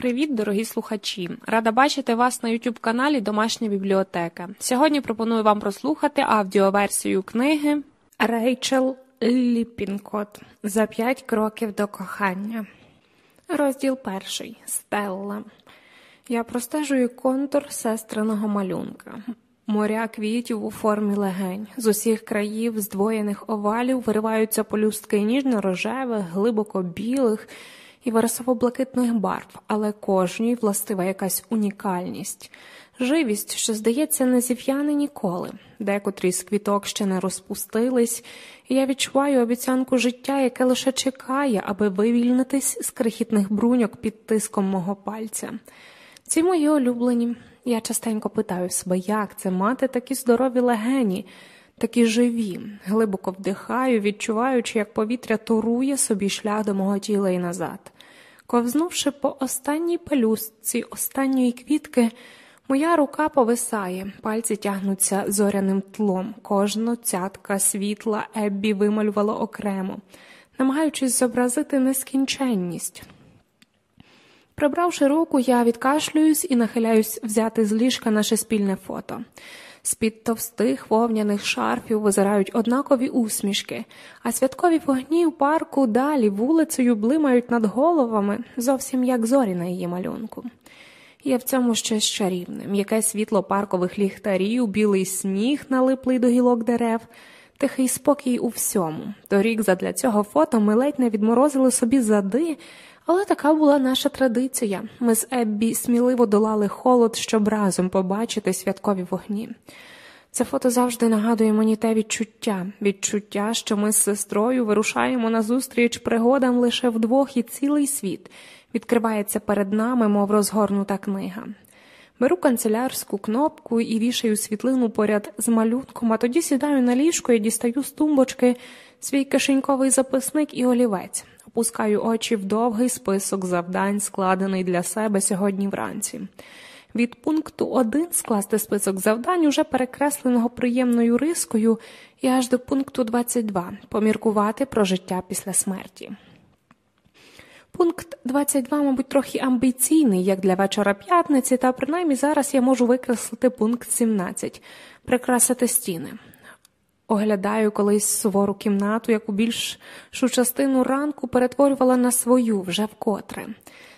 Привіт, дорогі слухачі! Рада бачити вас на youtube каналі Домашня бібліотека. Сьогодні пропоную вам прослухати аудіоверсію книги Рейчел Ліпінкот за п'ять кроків до кохання. Розділ перший Стелла. Я простежую контур сестриного малюнка. Моря квітів у формі легень. З усіх країв здвоєних овалів вириваються полюстки ніжно-рожевих, глибоко білих і вересово-блакитних барв, але кожній властива якась унікальність, живість, що, здається, не зів'яне ніколи. Декотрі з квіток ще не розпустились, і я відчуваю обіцянку життя, яке лише чекає, аби вивільнитись з крихітних бруньок під тиском мого пальця. Ці мої улюблені. Я частенько питаю себе, як це мати такі здорові легені, такі живі, глибоко вдихаю, відчуваючи, як повітря турує собі шлях до мого тіла і назад. Ковзнувши по останній пелюстці останньої квітки, моя рука повисає, пальці тягнуться зоряним тлом, кожна цятка світла Еббі вималювала окремо, намагаючись зобразити нескінченність. Прибравши руку, я відкашлююсь і нахиляюсь взяти з ліжка наше спільне фото. З-під товстих вовняних шарфів визирають однакові усмішки, а святкові вогні у парку далі вулицею блимають над головами, зовсім як зорі на її малюнку. Є в цьому щось чарівне, м'яке світло паркових ліхтарів, білий сніг, налиплий до гілок дерев, тихий спокій у всьому. Торік задля цього фото ми ледь не відморозили собі зади. Але така була наша традиція. Ми з Еббі сміливо долали холод, щоб разом побачити святкові вогні. Це фото завжди нагадує мені те відчуття, відчуття, що ми з сестрою вирушаємо назустріч пригодам лише вдвох і цілий світ відкривається перед нами, мов розгорнута книга. Беру канцелярську кнопку і вішаю світлину поряд з малюнком, а тоді сідаю на ліжко і дістаю з тумбочки свій кишеньковий записник і олівець опускаю очі в довгий список завдань, складений для себе сьогодні вранці. Від пункту 1 скласти список завдань, уже перекресленого приємною рискою, і аж до пункту 22 поміркувати про життя після смерті. Пункт 22, мабуть, трохи амбіційний, як для вечора п'ятниці, та принаймні зараз я можу викреслити пункт 17 прикрасити стіни. Оглядаю колись сувору кімнату, яку більшу частину ранку перетворювала на свою вже вкотре.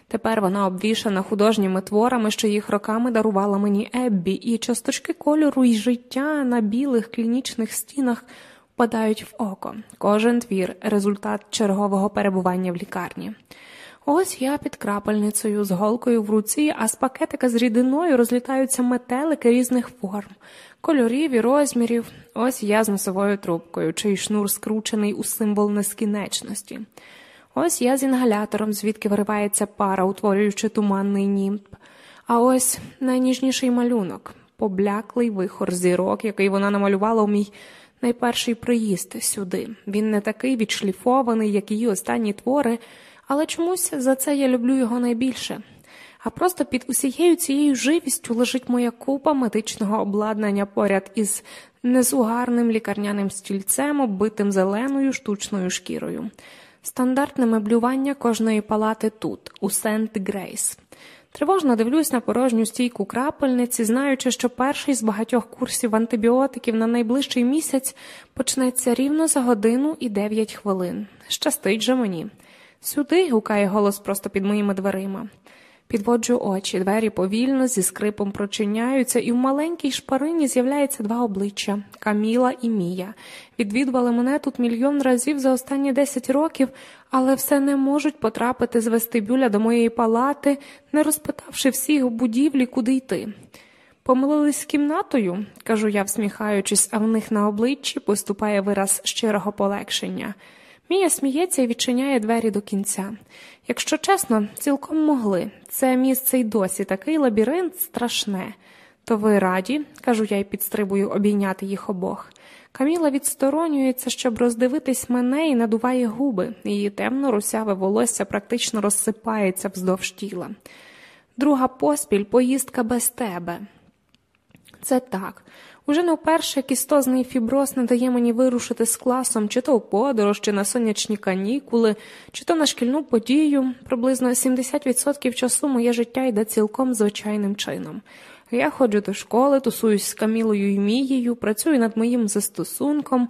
Тепер вона обвішана художніми творами, що їх роками дарувала мені Еббі, і часточки кольору і життя на білих клінічних стінах впадають в око. Кожен твір результат чергового перебування в лікарні. Ось я під крапельницею з голкою в руці, а з пакетика з рідиною розлітаються метелики різних форм кольорів і розмірів. Ось я з носовою трубкою, чий шнур скручений у символ нескінченності. Ось я з інгалятором, звідки виривається пара, утворюючи туманний німб. А ось найніжніший малюнок, побляклий вихор зірок, який вона намалювала у мій найперший приїзд сюди. Він не такий відшліфований, як її останні твори, але чомусь за це я люблю його найбільше а просто під усією цією живістю лежить моя купа медичного обладнання поряд із незугарним лікарняним стільцем, оббитим зеленою штучною шкірою. Стандартне меблювання кожної палати тут, у Сент Грейс. Тривожно дивлюсь на порожню стійку крапельниці, знаючи, що перший з багатьох курсів антибіотиків на найближчий місяць почнеться рівно за годину і дев'ять хвилин. Щастить же мені. Сюди гукає голос просто під моїми дверима. Підводжу очі, двері повільно зі скрипом прочиняються, і в маленькій шпарині з'являється два обличчя Каміла і Мія. Відвідували мене тут мільйон разів за останні десять років, але все не можуть потрапити з вестибюля до моєї палати, не розпитавши всіх у будівлі, куди йти. Помилились з кімнатою, кажу я, всміхаючись, а в них на обличчі поступає вираз щирого полегшення. Мія сміється і відчиняє двері до кінця. Якщо чесно, цілком могли. Це місце й досі такий лабіринт страшне. То ви раді, кажу я й підстрибую обійняти їх обох. Каміла відсторонюється, щоб роздивитись мене і надуває губи, її темно русяве волосся практично розсипається вздовж тіла. Друга поспіль поїздка без тебе. Це так. Уже не вперше кістозний фіброз не дає мені вирушити з класом, чи то у подорож, чи на сонячні канікули, чи то на шкільну подію. Приблизно 70% часу моє життя йде цілком звичайним чином. Я ходжу до школи, тусуюсь з Камілою і Мією, працюю над моїм застосунком.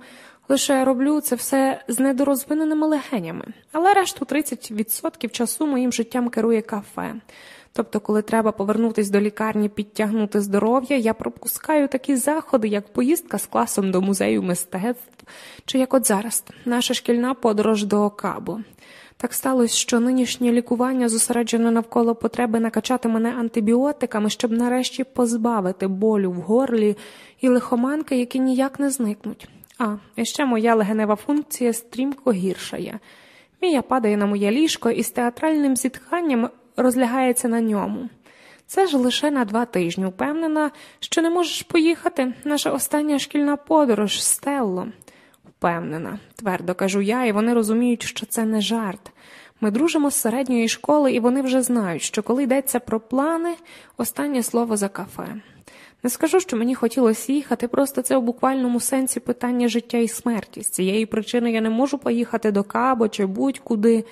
Лише я роблю це все з недорозвиненими легенями, але решту 30% часу моїм життям керує кафе. Тобто, коли треба повернутися до лікарні, підтягнути здоров'я, я пропускаю такі заходи, як поїздка з класом до музею мистецтв, чи як от зараз, наша шкільна подорож до Кабо. Так сталося, що нинішнє лікування зосереджено навколо потреби накачати мене антибіотиками, щоб нарешті позбавити болю в горлі і лихоманки, які ніяк не зникнуть. А, і ще моя легенева функція стрімко гіршає. Мія падає на моє ліжко і з театральним зітханням розлягається на ньому. Це ж лише на два тижні, впевнена, що не можеш поїхати. Наша остання шкільна подорож, Стелло. Впевнена, твердо кажу я, і вони розуміють, що це не жарт. Ми дружимо з середньої школи, і вони вже знають, що коли йдеться про плани, останнє слово за кафе. Не скажу, що мені хотілося їхати, просто це у буквальному сенсі питання життя і смерті. З цієї причини я не можу поїхати до Кабо чи будь-куди,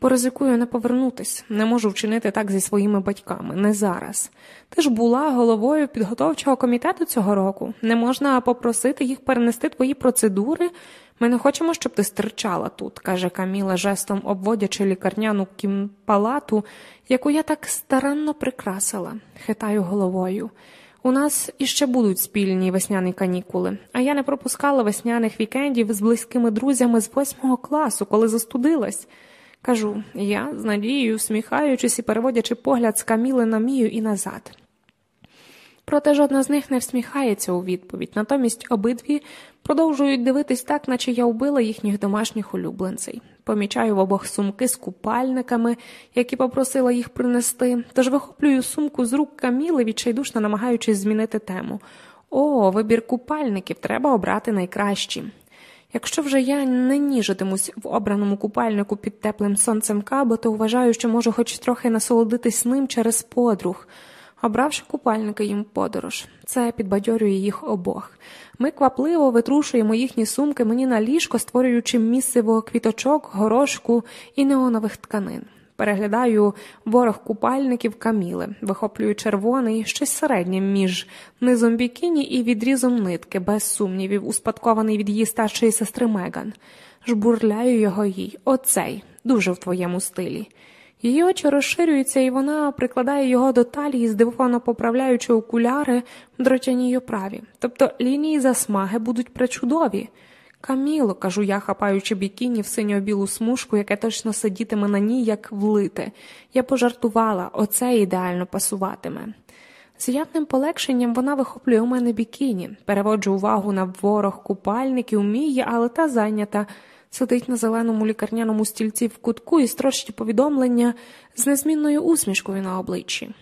бо ризикую не повернутись, не можу вчинити так зі своїми батьками, не зараз. Ти ж була головою підготовчого комітету цього року. Не можна попросити їх перенести твої процедури. Ми не хочемо, щоб ти стирчала тут, каже Каміла, жестом обводячи лікарняну кімпалату, яку я так старанно прикрасила, хитаю головою. У нас іще будуть спільні весняні канікули, а я не пропускала весняних вікендів з близькими друзями з восьмого класу, коли застудилась. Кажу я з надією, всміхаючись і переводячи погляд з каміли на мію і назад. Проте жодна з них не всміхається у відповідь, натомість обидві продовжують дивитись так, наче я вбила їхніх домашніх улюбленцей. Помічаю в обох сумки з купальниками, які попросила їх принести, тож вихоплюю сумку з рук каміли, відчайдушно намагаючись змінити тему. О, вибір купальників треба обрати найкращі. Якщо вже я не ніжитимусь в обраному купальнику під теплим сонцем кабо, то вважаю, що можу хоч трохи насолодитись ним через подруг. Обравши купальники їм подорож, це підбадьорює їх обох. Ми квапливо витрушуємо їхні сумки мені на ліжко, створюючи місцево квіточок, горошку і неонових тканин. Переглядаю ворог купальників каміли, вихоплюю червоний, щось середнє між низом бікіні і відрізом нитки, без сумнівів, успадкований від її старшої сестри Меган. Жбурляю його їй. Оцей, дуже в твоєму стилі. Її очі розширюються, і вона прикладає його до талії, здивовано поправляючи окуляри в дротяній оправі. Тобто лінії засмаги будуть пречудові. Каміло, кажу я, хапаючи бікіні в синьо-білу смужку, яке точно сидітиме на ній, як влите. Я пожартувала, оце ідеально пасуватиме. З явним полегшенням вона вихоплює у мене бікіні, переводжу увагу на ворог купальників, мії, але та зайнята сидить на зеленому лікарняному стільці в кутку і строчить повідомлення з незмінною усмішкою на обличчі.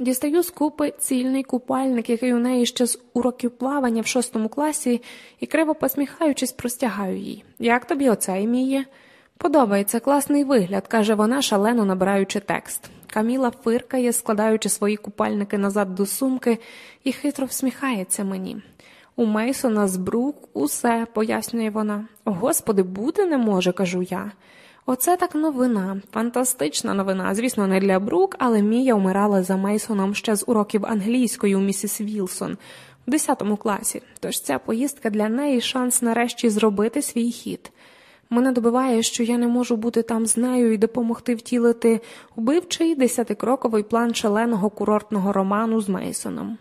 Дістаю з купи цільний купальник, який у неї ще з уроків плавання в шостому класі, і криво посміхаючись, простягаю їй. Як тобі оце, Міє? Подобається класний вигляд, каже вона, шалено набираючи текст. Каміла фиркає, складаючи свої купальники назад до сумки, і хитро всміхається мені. У Мейсона з Брук усе, пояснює вона. Господи, бути не може, кажу я. Оце так новина, фантастична новина. Звісно, не для Брук, але Мія вмирала за Мейсоном ще з уроків англійської у місіс Вілсон в 10 класі. Тож ця поїздка для неї шанс нарешті зробити свій хід. Мене добиває, що я не можу бути там з нею і допомогти втілити вбивчий десятикроковий план шаленого курортного роману з Мейсоном.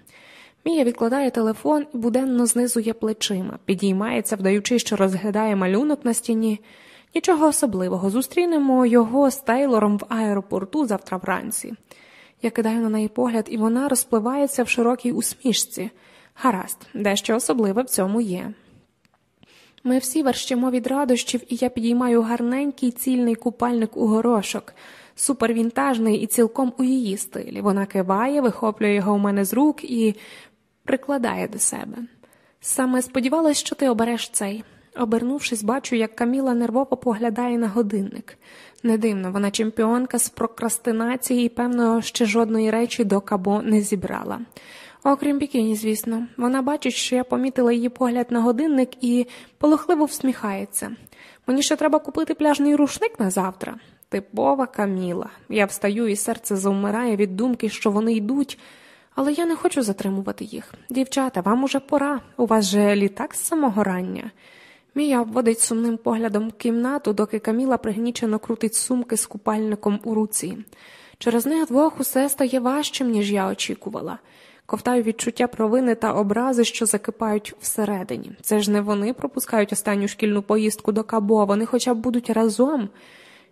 Мія відкладає телефон і буденно знизує плечима, підіймається, вдаючи, що розглядає малюнок на стіні. Нічого особливого, зустрінемо його з Тейлором в аеропорту завтра вранці. Я кидаю на неї погляд, і вона розпливається в широкій усмішці. Гаразд, дещо особливе в цьому є. Ми всі верщимо від радощів, і я підіймаю гарненький цільний купальник у горошок, супервінтажний і цілком у її стилі. Вона киває, вихоплює його у мене з рук і прикладає до себе. Саме сподівалась, що ти обереш цей. Обернувшись, бачу, як Каміла нервово поглядає на годинник. Не дивно, вона чемпіонка з прокрастинації і, певно, ще жодної речі до кабо не зібрала. Окрім бікіні, звісно, вона бачить, що я помітила її погляд на годинник і полохливо всміхається. Мені ще треба купити пляжний рушник на завтра. Типова каміла. Я встаю, і серце завмирає від думки, що вони йдуть, але я не хочу затримувати їх. Дівчата, вам уже пора. У вас же літак з самого рання. Мія обводить сумним поглядом кімнату, доки Каміла пригнічено крутить сумки з купальником у руці. Через них двох усе стає важчим, ніж я очікувала. Ковтаю відчуття провини та образи, що закипають всередині. Це ж не вони пропускають останню шкільну поїздку до Кабо, вони хоча б будуть разом.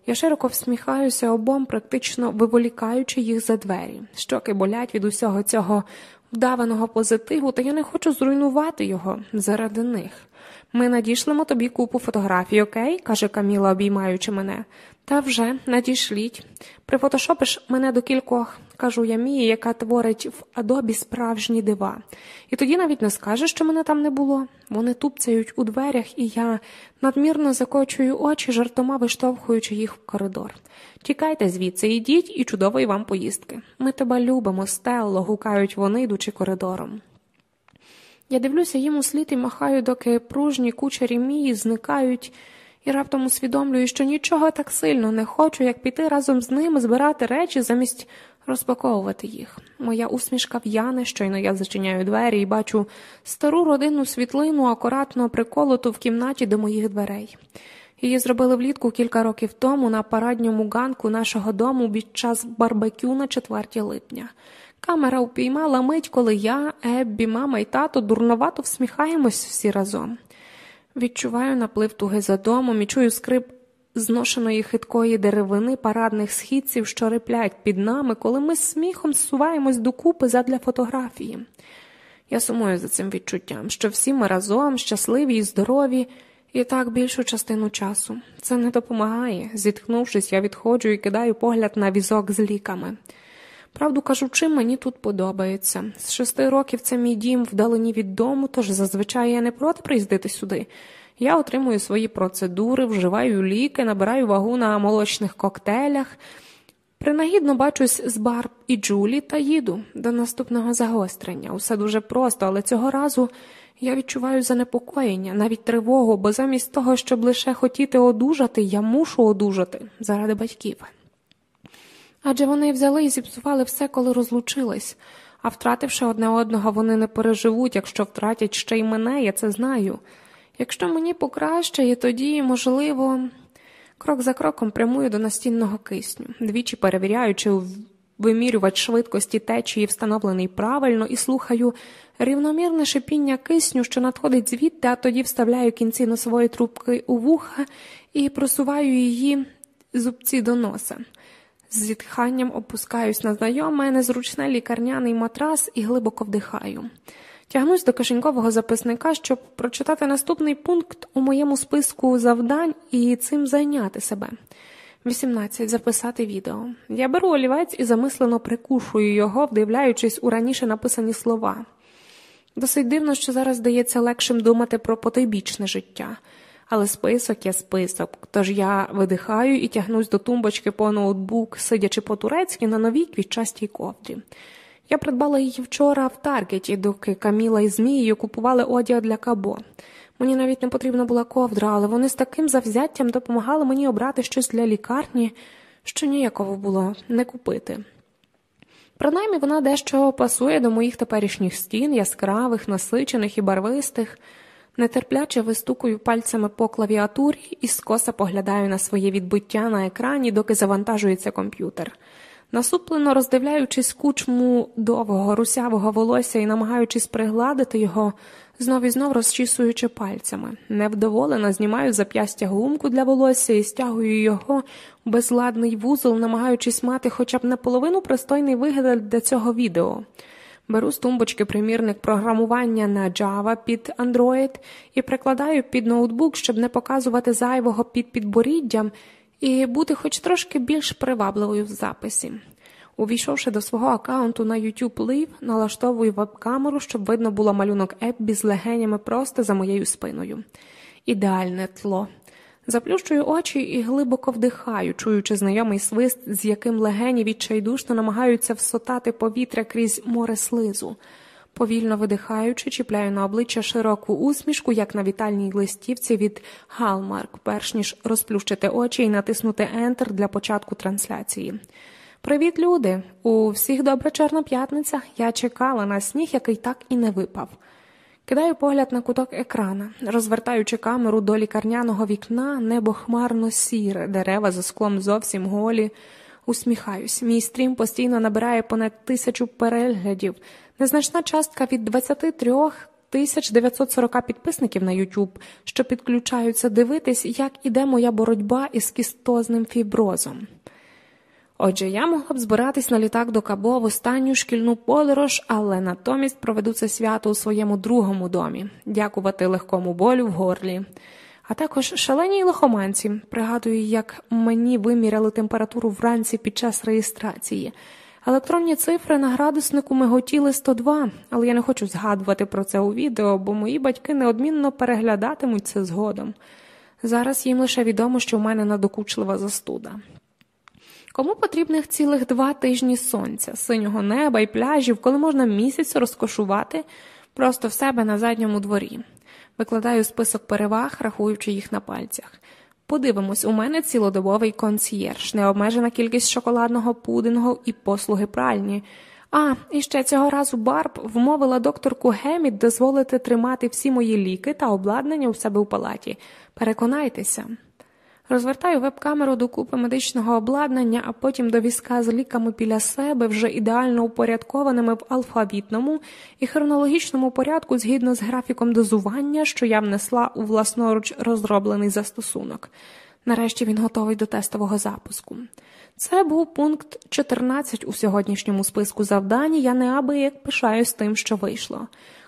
Я широко всміхаюся обом, практично виволікаючи їх за двері. Щоки болять від усього цього вдаваного позитиву, та я не хочу зруйнувати його заради них. Ми надішлемо тобі купу фотографій, окей? каже Каміла, обіймаючи мене. Та вже надішліть. Прифотошопиш мене до кількох, кажу я Мії, яка творить в Адобі справжні дива. І тоді навіть не скажеш, що мене там не було. Вони тупцяють у дверях, і я надмірно закочую очі, жартома виштовхуючи їх в коридор. Тікайте звідси, ідіть і чудової вам поїздки. Ми тебе любимо, Стелло, гукають вони, йдучи коридором. Я дивлюся їм у слід і махаю, доки пружні кучері мії зникають, і раптом усвідомлюю, що нічого так сильно не хочу, як піти разом з ними збирати речі замість розпаковувати їх. Моя усмішка в'яне, щойно я зачиняю двері і бачу стару родинну світлину, акуратно приколоту в кімнаті до моїх дверей. Її зробили влітку кілька років тому на парадньому ганку нашого дому під час барбекю на 4 липня. Камера упіймала мить, коли я, Еббі, мама і тато дурновато всміхаємось всі разом. Відчуваю наплив туги за домом і чую скрип зношеної хиткої деревини парадних східців, що риплять під нами, коли ми з сміхом зсуваємось докупи задля фотографії. Я сумую за цим відчуттям, що всі ми разом, щасливі і здорові, і так більшу частину часу. Це не допомагає. Зітхнувшись, я відходжу і кидаю погляд на візок з ліками. Правду кажучи, мені тут подобається. З шести років це мій дім вдалині від дому, тож зазвичай я не проти приїздити сюди. Я отримую свої процедури, вживаю ліки, набираю вагу на молочних коктейлях. Принагідно бачусь з Барб і Джулі та їду до наступного загострення. Усе дуже просто, але цього разу я відчуваю занепокоєння, навіть тривогу, бо замість того, щоб лише хотіти одужати, я мушу одужати заради батьків. Адже вони взяли і зіпсували все, коли розлучились, а втративши одне одного, вони не переживуть, якщо втратять ще й мене, я це знаю. Якщо мені покращає, тоді, можливо, крок за кроком прямую до настінного кисню, двічі перевіряючи вимірювач швидкості течії, встановлений правильно, і слухаю рівномірне шипіння кисню, що надходить звідти, а тоді вставляю кінці носової трубки у вуха і просуваю її зубці до носа. З зітханням опускаюсь на знайоме, незручне лікарняний матрас і глибоко вдихаю. Тягнусь до кишенькового записника, щоб прочитати наступний пункт у моєму списку завдань і цим зайняти себе. 18. Записати відео. Я беру олівець і замислено прикушую його, вдивляючись у раніше написані слова. Досить дивно, що зараз здається легшим думати про потойбічне життя але список є список. Тож я видихаю і тягнусь до тумбочки по ноутбук, сидячи по турецьки на новій квітчастій ковдрі. Я придбала її вчора в Таргеті, доки Каміла і Змією купували одяг для кабо. Мені навіть не потрібна була ковдра, але вони з таким завзяттям допомагали мені обрати щось для лікарні, що ніяково було не купити. Принаймні вона дещо пасує до моїх теперішніх стін, яскравих, насичених і барвистих. Нетерпляче вистукую пальцями по клавіатурі і скоса поглядаю на своє відбиття на екрані, доки завантажується комп'ютер. Насуплено роздивляючись кучму довгого русявого волосся і намагаючись пригладити його, знов і знов розчісуючи пальцями. Невдоволено знімаю зап'ястя гумку для волосся і стягую його у безладний вузол, намагаючись мати хоча б наполовину пристойний вигляд для цього відео. Беру з тумбочки примірник програмування на Java під Android і прикладаю під ноутбук, щоб не показувати зайвого під підборіддям і бути хоч трошки більш привабливою в записі. Увійшовши до свого аккаунту на YouTube Live, налаштовую веб-камеру, щоб видно було малюнок Еббі з легенями просто за моєю спиною. Ідеальне тло. Заплющую очі і глибоко вдихаю, чуючи знайомий свист, з яким легені відчайдушно намагаються всотати повітря крізь море слизу. Повільно видихаючи, чіпляю на обличчя широку усмішку, як на вітальній листівці від Голмарк, перш ніж розплющити очі і натиснути Ентер для початку трансляції. Привіт, люди! У всіх добра чорна п'ятниця. Я чекала на сніг, який так і не випав. Кидаю погляд на куток екрана, розвертаючи камеру до лікарняного вікна, небо хмарно сіре, дерева за склом зовсім голі. Усміхаюсь, мій стрім постійно набирає понад тисячу переглядів, незначна частка від 23 тисяч 940 підписників на YouTube, що підключаються дивитись, як іде моя боротьба із кістозним фіброзом. Отже, я могла б збиратись на літак до Кабо в останню шкільну подорож, але натомість проведу це свято у своєму другому домі, дякувати легкому болю в горлі. А також шаленій лихоманці. Пригадую, як мені виміряли температуру вранці під час реєстрації. Електронні цифри на градуснику миготіли 102, але я не хочу згадувати про це у відео, бо мої батьки неодмінно переглядатимуть це згодом. Зараз їм лише відомо, що в мене надокучлива застуда. Кому потрібних цілих два тижні сонця, синього неба і пляжів, коли можна місяць розкошувати просто в себе на задньому дворі? Викладаю список переваг, рахуючи їх на пальцях. Подивимось, у мене цілодобовий консьєрж, необмежена кількість шоколадного пудингу і послуги пральні. А, і ще цього разу Барб вмовила докторку Геміт дозволити тримати всі мої ліки та обладнання у себе у палаті. Переконайтеся. Розвертаю веб-камеру до купи медичного обладнання, а потім до візка з ліками біля себе, вже ідеально упорядкованими в алфавітному і хронологічному порядку згідно з графіком дозування, що я внесла у власноруч розроблений застосунок. Нарешті він готовий до тестового запуску. Це був пункт 14 у сьогоднішньому списку завдань. Я неабияк пишаюсь тим, що вийшло.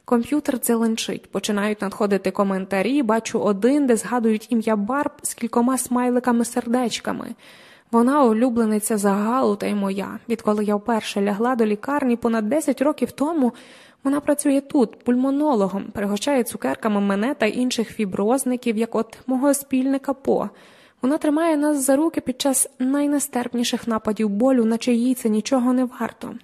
Комп'ютер дзеленчить, починають надходити коментарі, бачу один, де згадують ім'я Барб з кількома смайликами-сердечками. Вона улюблениця загалу та й моя. Відколи я вперше лягла до лікарні понад 10 років тому, вона працює тут, пульмонологом, пригощає цукерками мене та інших фіброзників, як от мого спільника По. Вона тримає нас за руки під час найнестерпніших нападів болю, наче їй це нічого не варто.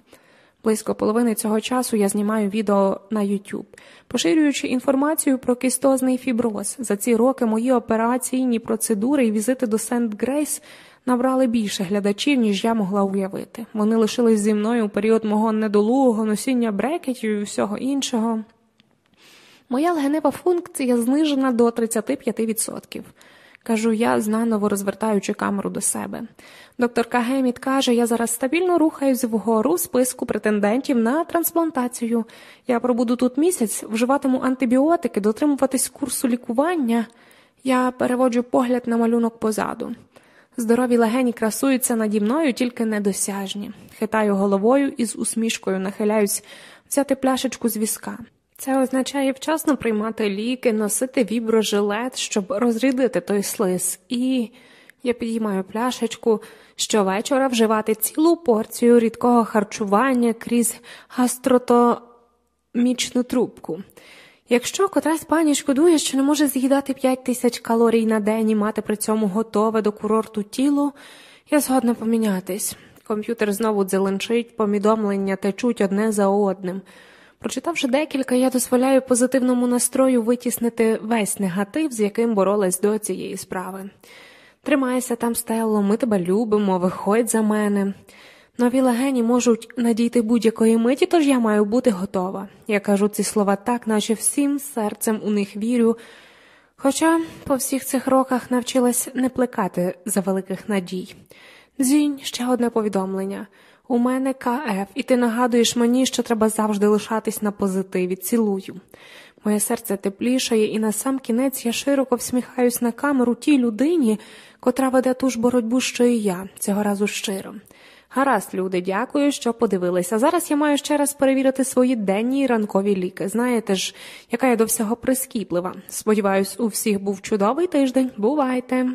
Близько половини цього часу я знімаю відео на YouTube, поширюючи інформацію про кістозний фіброз. За ці роки мої операційні процедури і візити до Сент Грейс набрали більше глядачів, ніж я могла уявити. Вони лишились зі мною у період мого недолугого носіння брекетів і всього іншого. Моя легенева функція знижена до 35% кажу я, знаново розвертаючи камеру до себе. Докторка Геміт каже, я зараз стабільно рухаюсь вгору списку претендентів на трансплантацію. Я пробуду тут місяць, вживатиму антибіотики, дотримуватись курсу лікування. Я переводжу погляд на малюнок позаду. Здорові легені красуються наді мною, тільки недосяжні. Хитаю головою і з усмішкою нахиляюсь взяти пляшечку з візка. Це означає вчасно приймати ліки, носити віброжилет, щоб розрядити той слиз, і я підіймаю пляшечку щовечора вживати цілу порцію рідкого харчування крізь гастротомічну трубку. Якщо котрась пані шкодує, що не може з'їдати 5 тисяч калорій на день і мати при цьому готове до курорту тіло, я згодна помінятись. Комп'ютер знову дзеленчить, повідомлення течуть одне за одним. Прочитавши декілька, я дозволяю позитивному настрою витіснити весь негатив, з яким боролась до цієї справи. Тримайся там, Стелло, ми тебе любимо, виходь за мене. Нові легені можуть надійти будь-якої миті, тож я маю бути готова. Я кажу ці слова так, наче всім серцем у них вірю. Хоча по всіх цих роках навчилась не плекати за великих надій. Дзінь, ще одне повідомлення. У мене КФ, і ти нагадуєш мені, що треба завжди лишатись на позитиві. Цілую. Моє серце теплішає, і на сам кінець я широко всміхаюсь на камеру тій людині, котра веде ту ж боротьбу, що і я, цього разу щиро. Гаразд, люди, дякую, що подивилися. Зараз я маю ще раз перевірити свої денні і ранкові ліки. Знаєте ж, яка я до всього прискіплива. Сподіваюсь, у всіх був чудовий тиждень. Бувайте!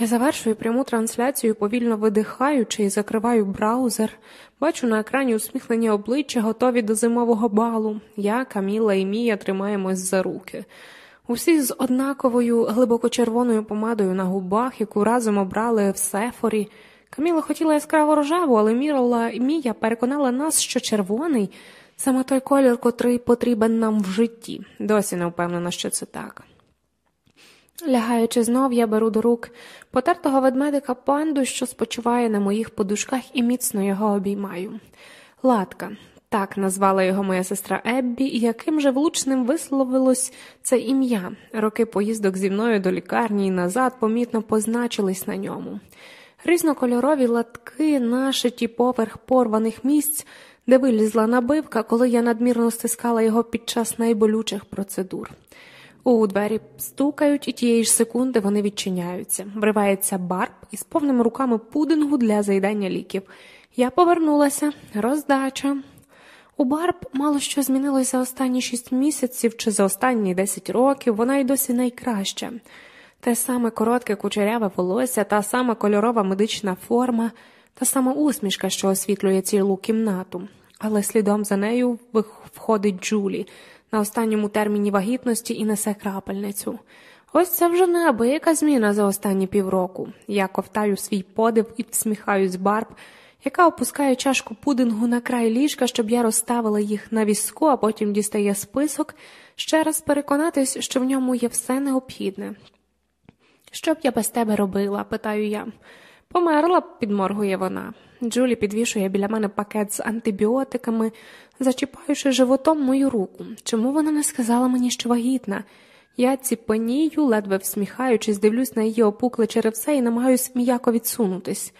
Я завершую пряму трансляцію, повільно видихаючи і закриваю браузер. Бачу на екрані усміхнені обличчя, готові до зимового балу. Я, Каміла і Мія тримаємось за руки. Усі з однаковою глибокочервоною помадою на губах, яку разом обрали в Сефорі. Каміла хотіла яскраво рожеву, але Мірала і Мія переконала нас, що червоний Саме той колір, котрий потрібен нам в житті. Досі не впевнена, що це так. Лягаючи знов, я беру до рук потертого ведмедика панду, що спочиває на моїх подушках, і міцно його обіймаю. Латка, так назвала його моя сестра Еббі, яким же влучним висловилось це ім'я. Роки поїздок зі мною до лікарні і назад помітно позначились на ньому. Різнокольорові латки, нашиті поверх порваних місць, де вилізла набивка, коли я надмірно стискала його під час найболючих процедур. У двері стукають, і тієї ж секунди вони відчиняються. Вривається барб із повними руками пудингу для заїдання ліків. Я повернулася, роздача. У Барб мало що змінилось за останні шість місяців чи за останні десять років, вона й досі найкраща. Те саме коротке кучеряве волосся, та сама кольорова медична форма, та сама усмішка, що освітлює цілу кімнату. Але слідом за нею входить Джулі на останньому терміні вагітності і несе крапельницю. Ось це вже неабияка зміна за останні півроку. Я ковтаю свій подив і всміхаюсь Барб, яка опускає чашку пудингу на край ліжка, щоб я розставила їх на візку, а потім дістає список, ще раз переконатись, що в ньому є все необхідне. Що б я без тебе робила? питаю я. Померла підморгує вона. Джулі підвішує біля мене пакет з антибіотиками, зачіпаючи животом мою руку. Чому вона не сказала мені, що вагітна? Я ціпанію, ледве всміхаючись, дивлюсь на її опукле черевце і намагаюсь м'яко відсунутись.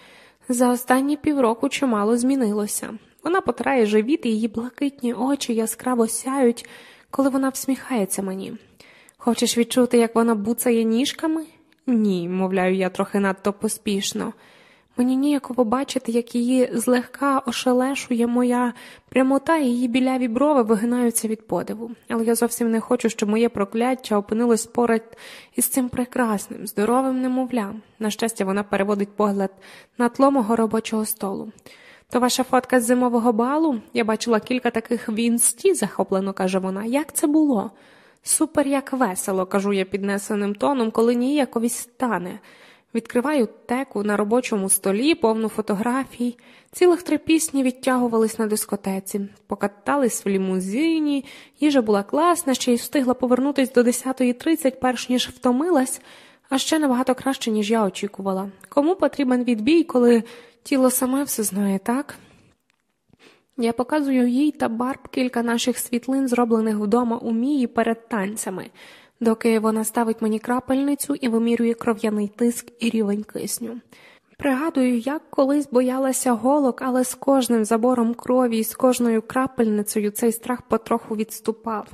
За останні півроку чимало змінилося. Вона потирає живіт, і її блакитні очі яскраво сяють, коли вона всміхається мені. Хочеш відчути, як вона буцає ніжками? Ні, мовляю я трохи надто поспішно. Мені ніяково бачити, як її злегка ошелешує моя прямота, і її біляві брови вигинаються від подиву. Але я зовсім не хочу, щоб моє прокляття опинилось поряд із цим прекрасним, здоровим немовлям. На щастя, вона переводить погляд на тло мого робочого столу. То ваша фотка з зимового балу? Я бачила кілька таких в інсті, захоплено каже вона. Як це було? Супер, як весело, кажу я піднесеним тоном, коли ніяковість стане. Відкриваю теку на робочому столі, повну фотографій. Цілих три пісні відтягувались на дискотеці, покатались в лімузині, їжа була класна, ще й встигла повернутись до 10.30, перш ніж втомилась, а ще набагато краще, ніж я очікувала. Кому потрібен відбій, коли тіло саме все знає, так? Я показую їй та Барб кілька наших світлин, зроблених вдома у мії перед танцями доки вона ставить мені крапельницю і вимірює кров'яний тиск і рівень кисню. Пригадую, як колись боялася голок, але з кожним забором крові і з кожною крапельницею цей страх потроху відступав.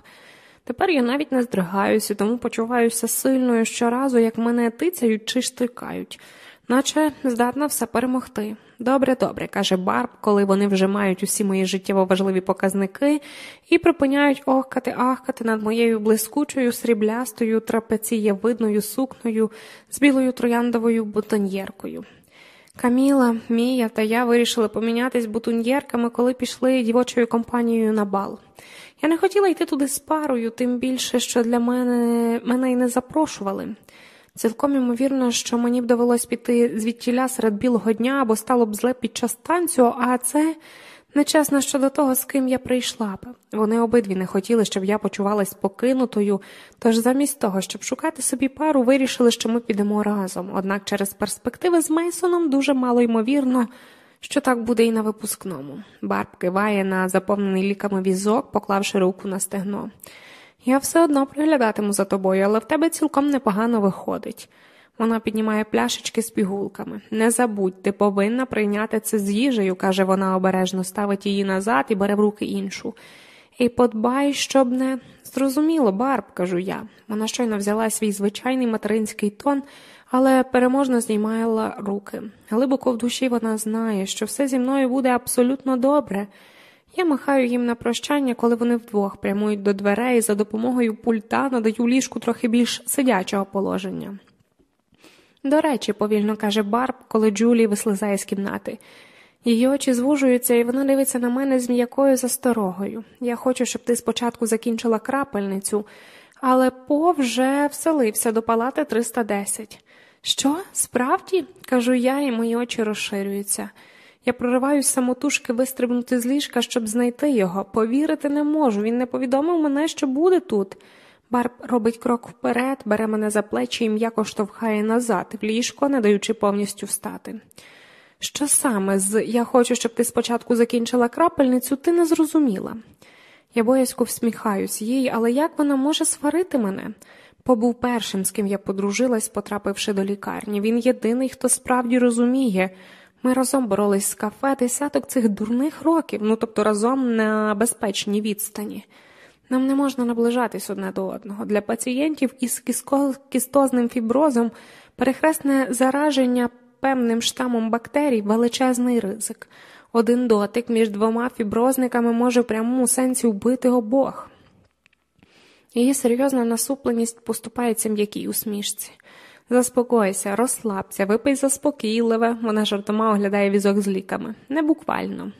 Тепер я навіть не здригаюся, тому почуваюся сильною щоразу, як мене тицяють чи штикають наче здатна все перемогти. Добре, добре, каже Барб, коли вони вже мають усі мої життєво важливі показники і припиняють охкати, ахкати над моєю блискучою, сріблястою, трапецієвидною сукною з білою трояндовою бутоньєркою. Каміла, Мія та я вирішили помінятись бутоньєрками, коли пішли дівочою компанією на бал. Я не хотіла йти туди з парою, тим більше, що для мене мене й не запрошували. Цілком ймовірно, що мені б довелось піти звідтіля серед білого дня або стало б зле під час танцю, а це нечесно щодо того, з ким я прийшла б. Вони обидві не хотіли, щоб я почувалась покинутою, тож замість того, щоб шукати собі пару, вирішили, що ми підемо разом. Однак через перспективи з Мейсоном дуже мало ймовірно, що так буде і на випускному. Барб киває на заповнений ліками візок, поклавши руку на стегно. Я все одно приглядатиму за тобою, але в тебе цілком непогано виходить. Вона піднімає пляшечки з пігулками. Не забудь, ти повинна прийняти це з їжею, каже вона обережно, ставить її назад і бере в руки іншу. І подбай, щоб не. Зрозуміло, Барб, кажу я. Вона щойно взяла свій звичайний материнський тон, але переможно знімала руки. Глибоко в душі вона знає, що все зі мною буде абсолютно добре. Я махаю їм на прощання, коли вони вдвох прямують до дверей за допомогою пульта надаю ліжку трохи більш сидячого положення. До речі, повільно каже Барб, коли Джулі вислизає з кімнати. Її очі звужуються, і вона дивиться на мене з м'якою засторогою. Я хочу, щоб ти спочатку закінчила крапельницю, але По вже вселився до палати 310. Що, справді? кажу я, і мої очі розширюються. Я прориваюсь самотужки вистрибнути з ліжка, щоб знайти його. Повірити не можу. Він не повідомив мене, що буде тут. Барб робить крок вперед, бере мене за плечі і м'яко штовхає назад, в ліжко, не даючи повністю встати. Що саме з я хочу, щоб ти спочатку закінчила крапельницю, ти не зрозуміла. Я боязко всміхаюсь їй, але як вона може сварити мене? Побув першим, з ким я подружилась, потрапивши до лікарні. Він єдиний, хто справді розуміє. Ми разом боролись з кафе десяток цих дурних років, ну тобто разом на безпечній відстані. Нам не можна наближатись одне до одного. Для пацієнтів із кістозним фіброзом перехресне зараження певним штамом бактерій величезний ризик. Один дотик між двома фіброзниками може в прямому сенсі вбити обох. Її серйозна насупленість поступається м'якій усмішці. Заспокойся, розслабся, випий заспокійливе, вона жартома оглядає візок з ліками. Не буквально.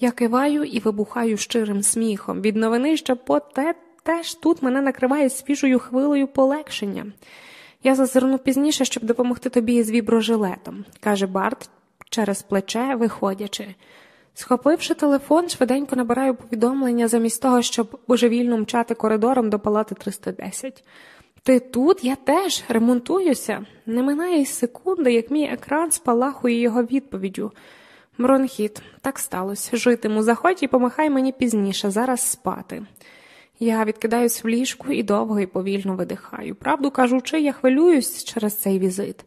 Я киваю і вибухаю щирим сміхом. Від новини, що поте теж тут мене накриває свіжою хвилою полегшення. Я зазирну пізніше, щоб допомогти тобі з віброжилетом, каже Барт через плече, виходячи. Схопивши телефон, швиденько набираю повідомлення замість того, щоб божевільно мчати коридором до палати 310. Ти тут, я теж ремонтуюся. Не минає й секунди, як мій екран спалахує його відповіддю. Бронхіт, так сталося. Житиму, заходь і помахай мені пізніше, зараз спати. Я відкидаюсь в ліжку і довго і повільно видихаю. Правду кажучи, я хвилююсь через цей візит.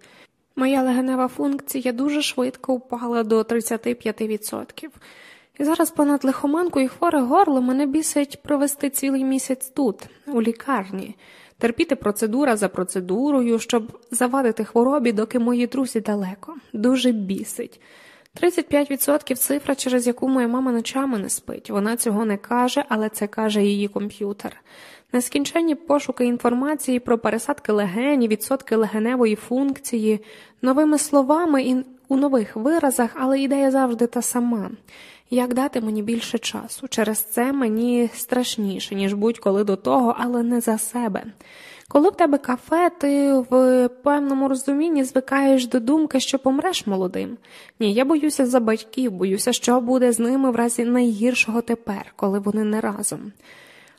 Моя легенева функція дуже швидко впала до 35%. І зараз понад лихоманку і хворе горло мене бісить провести цілий місяць тут, у лікарні, терпіти процедура за процедурою, щоб завадити хворобі, доки мої друзі далеко. Дуже бісить. 35% цифра, через яку моя мама ночами не спить. Вона цього не каже, але це каже її комп'ютер. Нескінченні пошуки інформації про пересадки легені, відсотки легеневої функції, новими словами і у нових виразах, але ідея завжди та сама. Як дати мені більше часу? Через це мені страшніше, ніж будь-коли до того, але не за себе. Коли в тебе кафе, ти в певному розумінні звикаєш до думки, що помреш молодим. Ні, я боюся за батьків, боюся, що буде з ними в разі найгіршого тепер, коли вони не разом.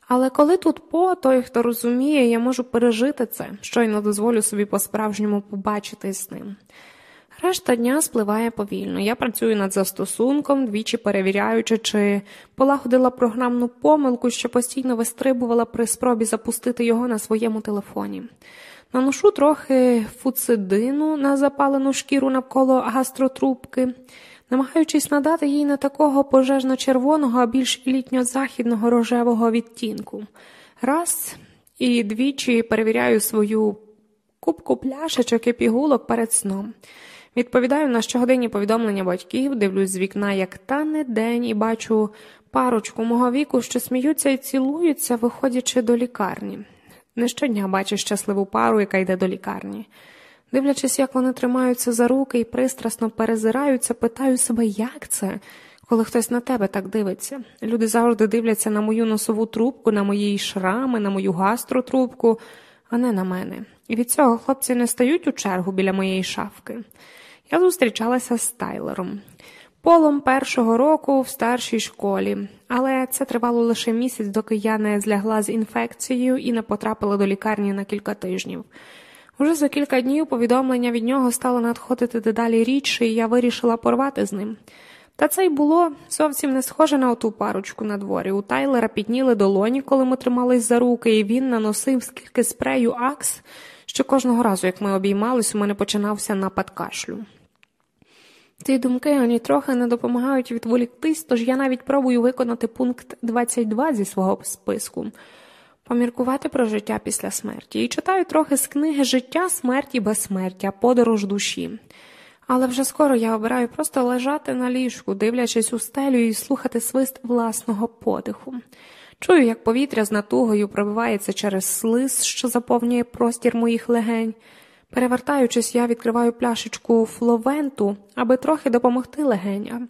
Але коли тут по той, хто розуміє, я можу пережити це, щойно дозволю собі по-справжньому побачити з ним. Решта дня спливає повільно. Я працюю над застосунком, двічі перевіряючи, чи полагодила програмну помилку, що постійно вистрибувала при спробі запустити його на своєму телефоні. Наношу трохи фуцидину на запалену шкіру навколо гастротрубки, намагаючись надати їй не такого пожежно-червоного, а більш літньо-західного рожевого відтінку. Раз і двічі перевіряю свою кубку пляшечок і пігулок перед сном. Відповідаю на щогодинні повідомлення батьків, дивлюсь з вікна, як тане день, і бачу парочку мого віку, що сміються і цілуються, виходячи до лікарні. Не щодня бачу щасливу пару, яка йде до лікарні. Дивлячись, як вони тримаються за руки і пристрасно перезираються, питаю себе, як це, коли хтось на тебе так дивиться. Люди завжди дивляться на мою носову трубку, на мої шрами, на мою гастротрубку, а не на мене. І від цього хлопці не стають у чергу біля моєї шафки. Я зустрічалася з Тайлером. Полом першого року в старшій школі, але це тривало лише місяць, доки я не злягла з інфекцією і не потрапила до лікарні на кілька тижнів. Уже за кілька днів повідомлення від нього стало надходити дедалі рідше, і я вирішила порвати з ним. Та це й було зовсім не схоже на оту парочку на дворі. У Тайлера підніли долоні, коли ми тримались за руки, і він наносив скільки спрею акс, що кожного разу, як ми обіймались, у мене починався напад кашлю. Ці думки ані трохи не допомагають відволіктись, тож я навіть пробую виконати пункт 22 зі свого списку поміркувати про життя після смерті і читаю трохи з книги Життя, смерть і безсмертя, подорож душі. Але вже скоро я обираю просто лежати на ліжку, дивлячись у стелю і слухати свист власного подиху. Чую, як повітря з натугою пробивається через слиз, що заповнює простір моїх легень. Перевертаючись, я відкриваю пляшечку фловенту, аби трохи допомогти легеням.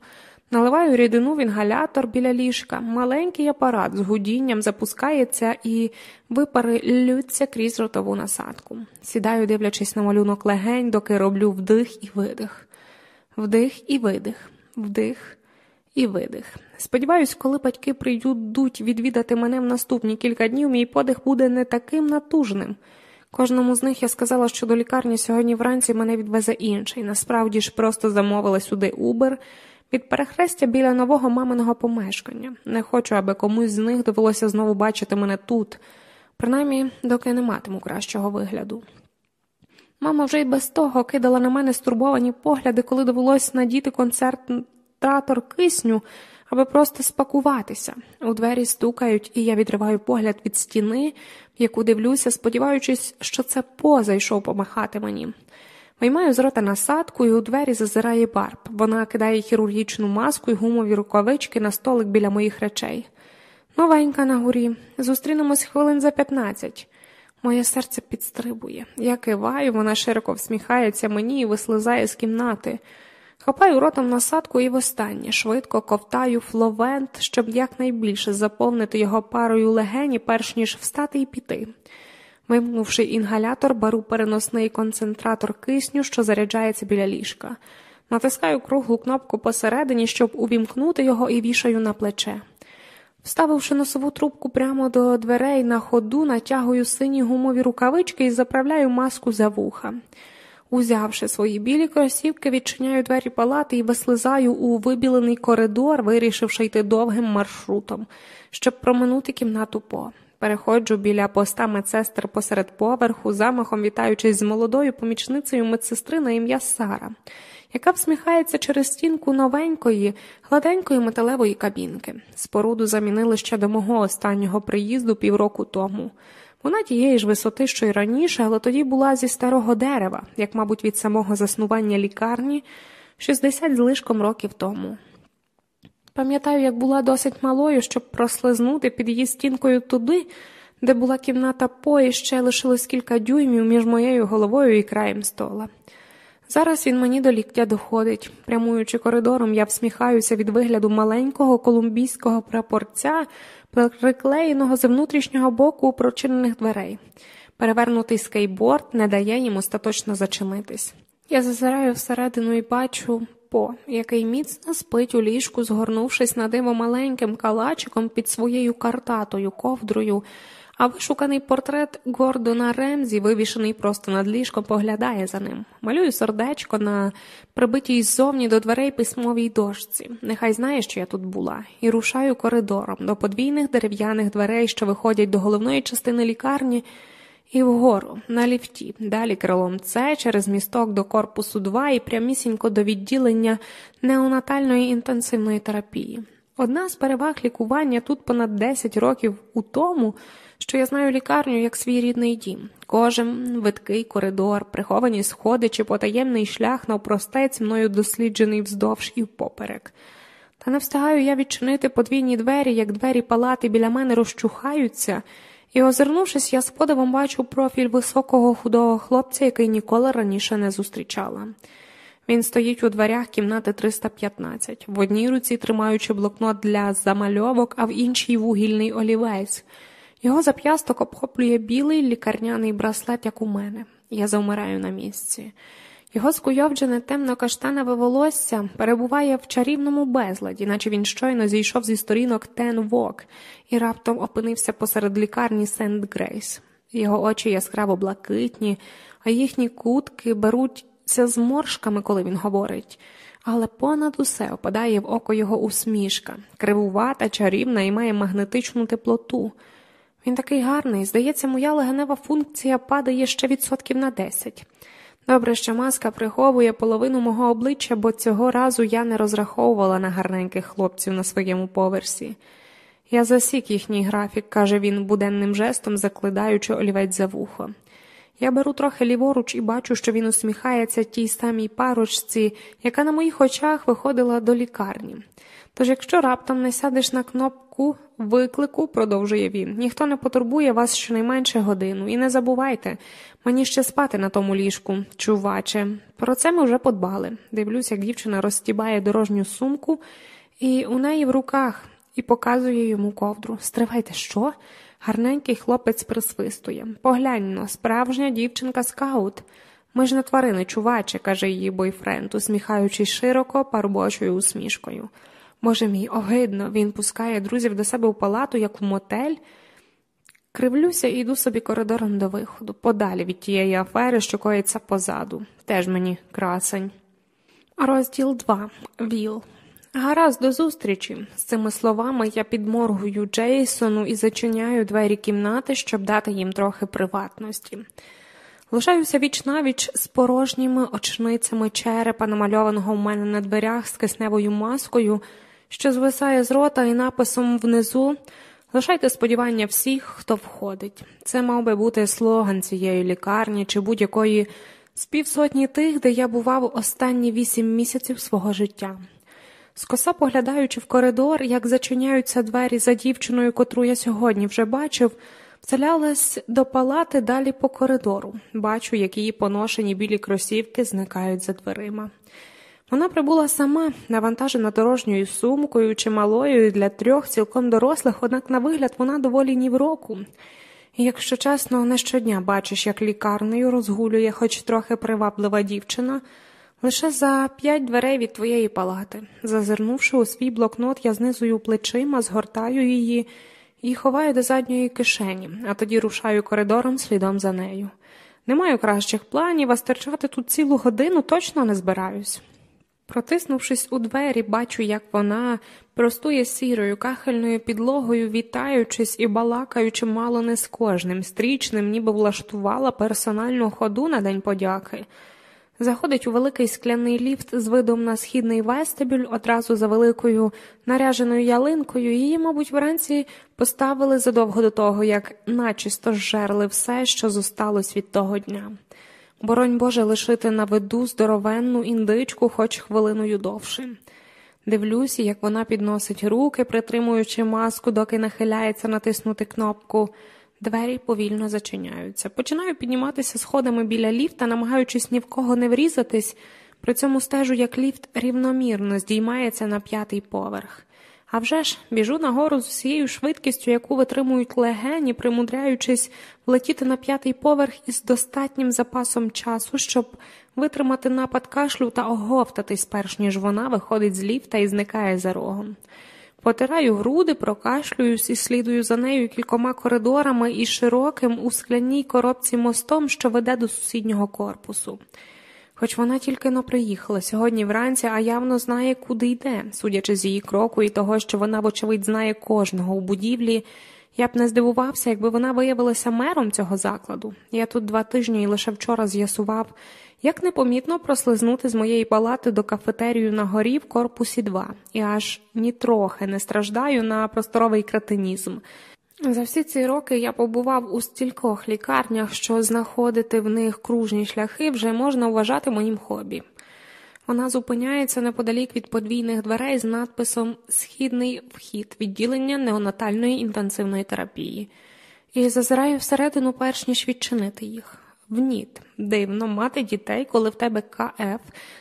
Наливаю рідину в інгалятор біля ліжка, маленький апарат з гудінням запускається і випари лються крізь ротову насадку. Сідаю, дивлячись на малюнок легень, доки роблю вдих і видих, вдих і видих, вдих і видих. Сподіваюсь, коли батьки прийдуть відвідати мене в наступні кілька днів, мій подих буде не таким натужним. Кожному з них я сказала, що до лікарні сьогодні вранці мене відвезе інший. Насправді ж просто замовила сюди Убер від перехрестя біля нового маминого помешкання. Не хочу, аби комусь з них довелося знову бачити мене тут, принаймні, доки не матиму кращого вигляду. Мама вже й без того кидала на мене стурбовані погляди, коли довелось надіти концентратор кисню, аби просто спакуватися. У двері стукають, і я відриваю погляд від стіни, в яку дивлюся, сподіваючись, що це поза йшов помахати мені. Виймаю з рота насадку і у двері зазирає барб. Вона кидає хірургічну маску і гумові рукавички на столик біля моїх речей. Новенька на горі. Зустрінемось хвилин за п'ятнадцять. Моє серце підстрибує. Я киваю, вона широко всміхається мені і вислизає з кімнати. Хапаю ротом насадку і востаннє, швидко ковтаю фловент, щоб якнайбільше заповнити його парою легені, перш ніж встати і піти. Вимкнувши інгалятор, беру переносний концентратор кисню, що заряджається біля ліжка. Натискаю круглу кнопку посередині, щоб увімкнути його, і вішаю на плече. Вставивши носову трубку прямо до дверей на ходу, натягую сині гумові рукавички і заправляю маску за вуха. Узявши свої білі кросівки, відчиняю двері палати і вислизаю у вибілений коридор, вирішивши йти довгим маршрутом, щоб проминути кімнату по. Переходжу біля поста медсестер посеред поверху, замахом вітаючись з молодою помічницею медсестри на ім'я Сара, яка всміхається через стінку новенької, гладенької металевої кабінки. Споруду замінили ще до мого останнього приїзду півроку тому. Вона тієї ж висоти, що й раніше, але тоді була зі старого дерева, як, мабуть, від самого заснування лікарні 60 злишком років тому. Пам'ятаю, як була досить малою, щоб прослизнути під її стінкою туди, де була кімната по і ще лишилось кілька дюймів між моєю головою і краєм стола. Зараз він мені до ліктя доходить. Прямуючи коридором, я всміхаюся від вигляду маленького колумбійського прапорця, приклеєного з внутрішнього боку прочинених дверей. Перевернутий скейборд не дає їм остаточно зачинитись. Я зазираю всередину і бачу по, який міцно спить у ліжку, згорнувшись на диво маленьким калачиком під своєю картатою ковдрою, а вишуканий портрет Гордона Ремзі, вивішений просто над ліжком, поглядає за ним. Малюю сердечко на прибитій ззовні до дверей письмовій дошці. Нехай знає, що я тут була, і рушаю коридором до подвійних дерев'яних дверей, що виходять до головної частини лікарні. І вгору, на ліфті, далі крилом С, через місток до корпусу 2 і прямісінько до відділення неонатальної інтенсивної терапії. Одна з переваг лікування тут понад 10 років у тому, що я знаю лікарню як свій рідний дім, кожен видкий коридор, приховані сходи чи потаємний шлях навпростець мною досліджений вздовж і впоперек. Та не встигаю я відчинити подвійні двері, як двері палати біля мене розчухаються. І, озирнувшись, я з подивом бачу профіль високого худого хлопця, який ніколи раніше не зустрічала. Він стоїть у дверях кімнати 315, в одній руці тримаючи блокнот для замальовок, а в іншій вугільний олівець. Його зап'ясток обхоплює білий лікарняний браслет, як у мене. Я завмираю на місці. Його скуйовджене темно-каштанове волосся перебуває в чарівному безладі, наче він щойно зійшов зі сторінок Тен Вок і раптом опинився посеред лікарні Сент Грейс. Його очі яскраво блакитні, а їхні кутки беруться зморшками, коли він говорить. Але понад усе опадає в око його усмішка, кривувата, чарівна і має магнетичну теплоту. Він такий гарний, здається, моя легенева функція падає ще відсотків на десять. Добре, що маска приховує половину мого обличчя, бо цього разу я не розраховувала на гарненьких хлопців на своєму поверсі. Я засік їхній графік, каже він буденним жестом, закладаючи олівець за вухо. Я беру трохи ліворуч і бачу, що він усміхається тій самій парочці, яка на моїх очах виходила до лікарні. Тож, якщо раптом не сядеш на кнопку виклику, продовжує він, ніхто не потурбує вас щонайменше годину. І не забувайте, мені ще спати на тому ліжку, чуваче. Про це ми вже подбали. Дивлюсь, як дівчина розстібає дорожню сумку, і у неї в руках і показує йому ковдру. Стривайте, що? Гарненький хлопець присвистує. Погляньно, справжня дівчинка скаут. Ми ж не тварини, чуваче, каже її бойфренд, усміхаючись широко парубочою усмішкою. Боже мій, огидно, він пускає друзів до себе у палату, як у мотель. Кривлюся і йду собі коридором до виходу, подалі від тієї афери, що коїться позаду. Теж мені красень. Розділ 2. Віл. Гаразд до зустрічі. З цими словами я підморгую Джейсону і зачиняю двері кімнати, щоб дати їм трохи приватності. Лишаюся віч навіч з порожніми очницями черепа, намальованого в мене на дверях з кисневою маскою, що звисає з рота і написом внизу. Лишайте сподівання всіх, хто входить. Це мав би бути слоган цієї лікарні чи будь-якої з півсотні тих, де я бував останні вісім місяців свого життя. Скоса поглядаючи в коридор, як зачиняються двері за дівчиною, котру я сьогодні вже бачив, вселялась до палати далі по коридору. Бачу, як її поношені білі кросівки зникають за дверима. Вона прибула сама, навантажена дорожньою сумкою чималою для трьох цілком дорослих, однак, на вигляд, вона доволі ні в року. І, якщо чесно, не щодня бачиш, як лікарнею розгулює хоч трохи приваблива дівчина, лише за п'ять дверей від твоєї палати. Зазирнувши у свій блокнот, я знизую плечима, згортаю її і ховаю до задньої кишені, а тоді рушаю коридором слідом за нею. Не маю кращих планів, а стерчати тут цілу годину точно не збираюсь. Протиснувшись у двері, бачу, як вона простує сірою кахельною підлогою, вітаючись і балакаючи мало не з кожним, стрічним, ніби влаштувала персональну ходу на День подяки. Заходить у великий скляний ліфт з видом на східний вестибюль одразу за великою наряженою ялинкою, її, мабуть, вранці поставили задовго до того, як начисто зжерли все, що зосталось від того дня. Боронь Боже лишити на виду здоровенну індичку хоч хвилиною довше. Дивлюся, як вона підносить руки, притримуючи маску, доки нахиляється натиснути кнопку. Двері повільно зачиняються. Починаю підніматися сходами біля ліфта, намагаючись ні в кого не врізатись, при цьому стежу, як ліфт рівномірно здіймається на п'ятий поверх. А вже ж біжу нагору з усією швидкістю, яку витримують легені, примудряючись влетіти на п'ятий поверх із достатнім запасом часу, щоб витримати напад кашлю та оговтатись, перш ніж вона виходить з ліфта і зникає за рогом. Потираю груди, прокашлююсь і слідую за нею кількома коридорами і широким у скляній коробці мостом, що веде до сусіднього корпусу. Хоч вона тільки но приїхала сьогодні вранці, а явно знає, куди йде, судячи з її кроку і того, що вона, вочевидь, знає кожного у будівлі. Я б не здивувався, якби вона виявилася мером цього закладу. Я тут два тижні і лише вчора з'ясував, як непомітно прослизнути з моєї палати до кафетерію на горі в корпусі 2, і аж нітрохи не страждаю на просторовий кретинізм. За всі ці роки я побував у стількох лікарнях, що знаходити в них кружні шляхи вже можна вважати моїм хобі. Вона зупиняється неподалік від подвійних дверей з надписом Східний вхід відділення неонатальної інтенсивної терапії, і зазираю всередину, перш ніж відчинити їх. Вніт, дивно мати дітей, коли в тебе КФ,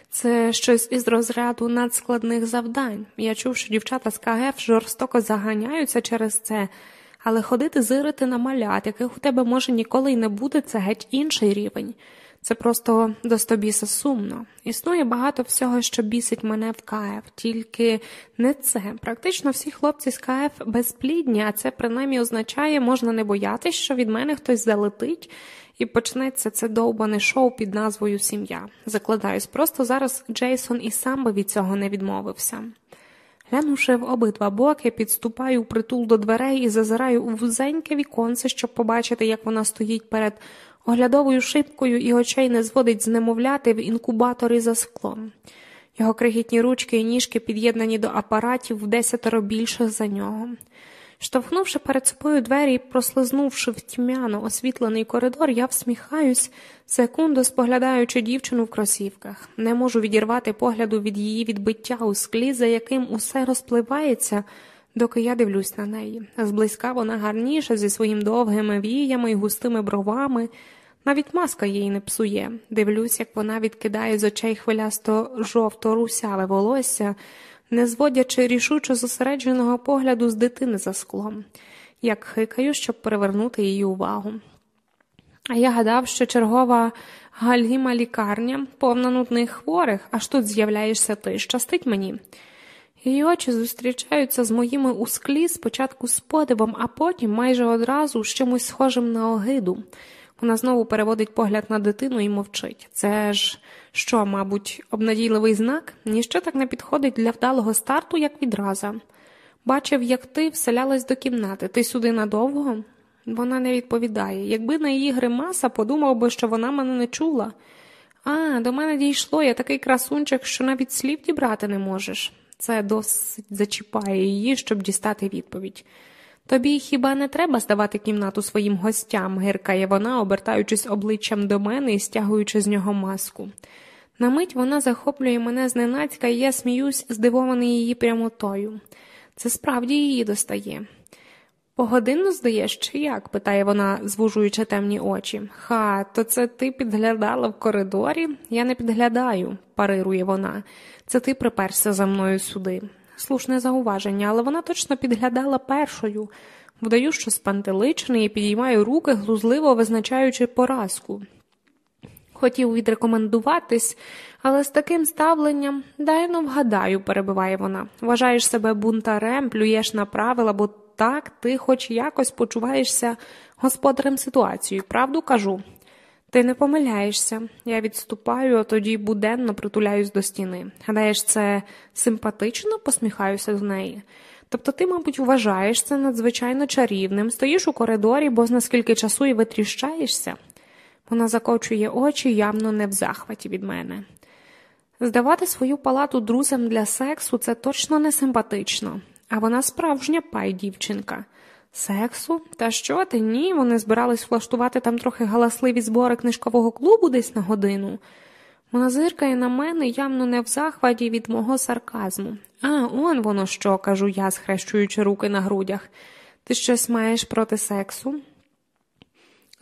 це щось із розряду надскладних завдань. Я чув, що дівчата з КФ жорстоко заганяються через це. Але ходити зирити на малят, яких у тебе може ніколи й не бути, це геть інший рівень. Це просто достобіса сумно. Існує багато всього, що бісить мене в КФ, тільки не це. Практично всі хлопці з КФ безплідні, а це принаймні означає, можна не боятись, що від мене хтось залетить, і почнеться це довбане шоу під назвою Сім'я. Закладаюсь, просто зараз Джейсон і сам би від цього не відмовився. Глянувши в обидва боки, підступаю в притул до дверей і зазираю у вузеньке віконце, щоб побачити, як вона стоїть перед оглядовою шибкою і очей не зводить знемовляти в інкубаторі за склом. Його крихітні ручки і ніжки під'єднані до апаратів в десятеро більших за нього. Штовхнувши перед собою двері і прослизнувши в тьмяно освітлений коридор, я всміхаюсь, секунду споглядаючи дівчину в кросівках. Не можу відірвати погляду від її відбиття у склі, за яким усе розпливається, доки я дивлюсь на неї. Зблизька вона гарніша зі своїм довгими віями і густими бровами. Навіть маска її не псує. Дивлюсь, як вона відкидає з очей хвилясто жовто русяве волосся не зводячи рішучо зосередженого погляду з дитини за склом, як хикаю, щоб привернути її увагу. А я гадав, що чергова гальгіма лікарня повна нудних хворих, аж тут з'являєшся ти, щастить мені. Її очі зустрічаються з моїми у склі спочатку з подивом, а потім майже одразу з чимось схожим на огиду. Вона знову переводить погляд на дитину і мовчить. Це ж що, мабуть, обнадійливий знак? Ніщо так не підходить для вдалого старту, як відраза. Бачив, як ти вселялась до кімнати. Ти сюди надовго? Вона не відповідає. Якби на її гримаса, подумав би, що вона мене не чула. А, до мене дійшло, я такий красунчик, що навіть слів дібрати не можеш. Це досить зачіпає її, щоб дістати відповідь. Тобі хіба не треба здавати кімнату своїм гостям, гиркає вона, обертаючись обличчям до мене і стягуючи з нього маску. На мить вона захоплює мене зненацька, і я сміюсь, здивований її прямотою. Це справді її достає. Погодинно здаєш, чи як? питає вона, звужуючи темні очі. Ха, то це ти підглядала в коридорі? Я не підглядаю, парирує вона. Це ти приперся за мною сюди. Слушне зауваження, але вона точно підглядала першою. Вдаю, що спантеличений і підіймаю руки, глузливо визначаючи поразку. Хотів відрекомендуватись, але з таким ставленням дайно вгадаю, перебиває вона. Вважаєш себе бунтарем, плюєш на правила, бо так ти хоч якось почуваєшся господарем ситуації, правду кажу. Ти не помиляєшся. Я відступаю, а тоді буденно притуляюсь до стіни. Гадаєш, це симпатично, посміхаюся до неї. Тобто ти, мабуть, вважаєш це надзвичайно чарівним, стоїш у коридорі, бо наскільки часу і витріщаєшся. Вона закочує очі, явно не в захваті від мене. Здавати свою палату друзям для сексу це точно не симпатично, а вона справжня пай дівчинка. Сексу? Та що ти? Ні, вони збирались влаштувати там трохи галасливі збори книжкового клубу десь на годину. Вона зиркає на мене, явно не в захваті від мого сарказму. А, он воно що, кажу я, схрещуючи руки на грудях. Ти щось маєш проти сексу?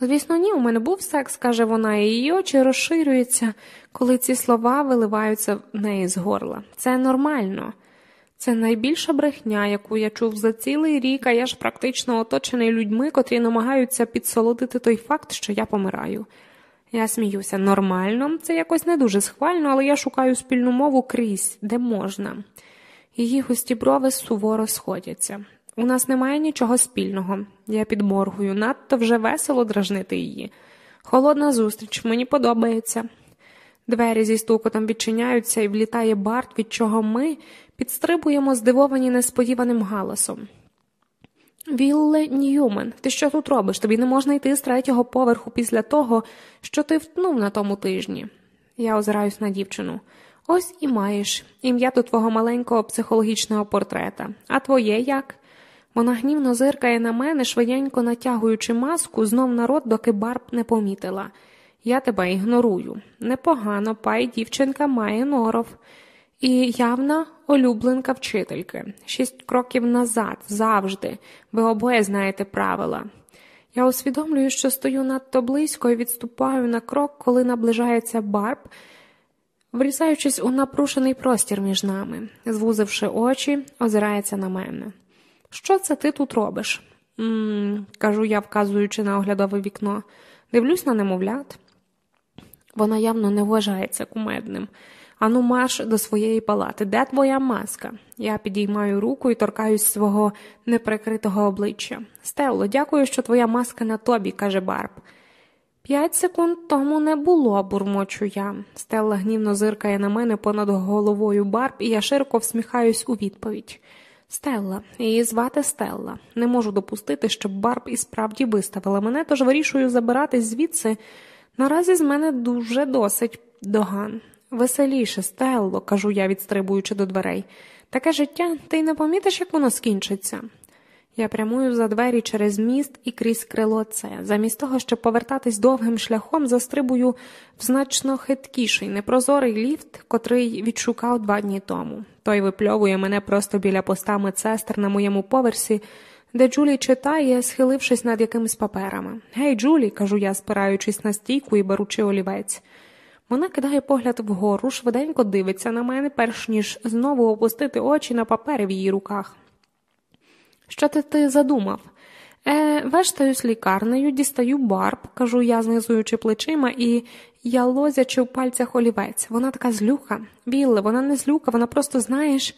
Звісно, ні, у мене був секс, каже вона, і її очі розширюються, коли ці слова виливаються в неї з горла. Це нормально. Це найбільша брехня, яку я чув за цілий рік, а я ж практично оточений людьми, котрі намагаються підсолодити той факт, що я помираю. Я сміюся нормально, це якось не дуже схвально, але я шукаю спільну мову крізь, де можна. Її густі брови суворо сходяться. У нас немає нічого спільного. Я підморгую, надто вже весело дражнити її. Холодна зустріч, мені подобається. Двері зі стукотом відчиняються і влітає Барт, від чого ми підстрибуємо, здивовані несподіваним галасом. Вілле Ньюмен, ти що тут робиш? Тобі не можна йти з третього поверху після того, що ти втнув на тому тижні. Я озираюсь на дівчину. Ось і маєш ім'я до твого маленького психологічного портрета. А твоє як? Вона гнівно зиркає на мене, швиденько натягуючи маску, знов на рот, доки Барб не помітила. Я тебе ігнорую. Непогано, пай дівчинка має норов. І явна улюбленка вчительки. Шість кроків назад, завжди. Ви обоє знаєте правила. Я усвідомлюю, що стою надто близько і відступаю на крок, коли наближається Барб, врізаючись у напрушений простір між нами, звузивши очі, озирається на мене. Що це ти тут робиш? «М-м-м», кажу я, вказуючи на оглядове вікно, дивлюсь на немовлят. Вона явно не вважається кумедним. Ану, марш до своєї палати. Де твоя маска? Я підіймаю руку і торкаюсь свого неприкритого обличчя. Стелло, дякую, що твоя маска на тобі, каже Барб. П'ять секунд тому не було, бурмочу я. Стелла гнівно зиркає на мене понад головою Барб, і я широко всміхаюсь у відповідь. Стелла, її звати Стелла. Не можу допустити, щоб Барб і справді виставила мене, тож вирішую забиратись звідси. Наразі з мене дуже досить доган. Веселіше, Стелло, кажу я, відстрибуючи до дверей. Таке життя, ти й не помітиш, як воно скінчиться. Я прямую за двері через міст і крізь крило це. Замість того, щоб повертатись довгим шляхом, застрибую в значно хиткіший, непрозорий ліфт, котрий відшукав два дні тому. Той випльовує мене просто біля поста медсестер на моєму поверсі, де Джулі читає, схилившись над якимись паперами. Гей, Джулі, кажу я, спираючись на стійку і беручи олівець. Вона кидає погляд вгору, швиденько дивиться на мене, перш ніж знову опустити очі на папери в її руках. Що ти ти задумав? Е, Вештаюсь лікарнею, дістаю барб, кажу я, знизуючи плечима, і я лозячи в пальцях олівець. Вона така злюка. Вілле, вона не злюка, вона просто, знаєш,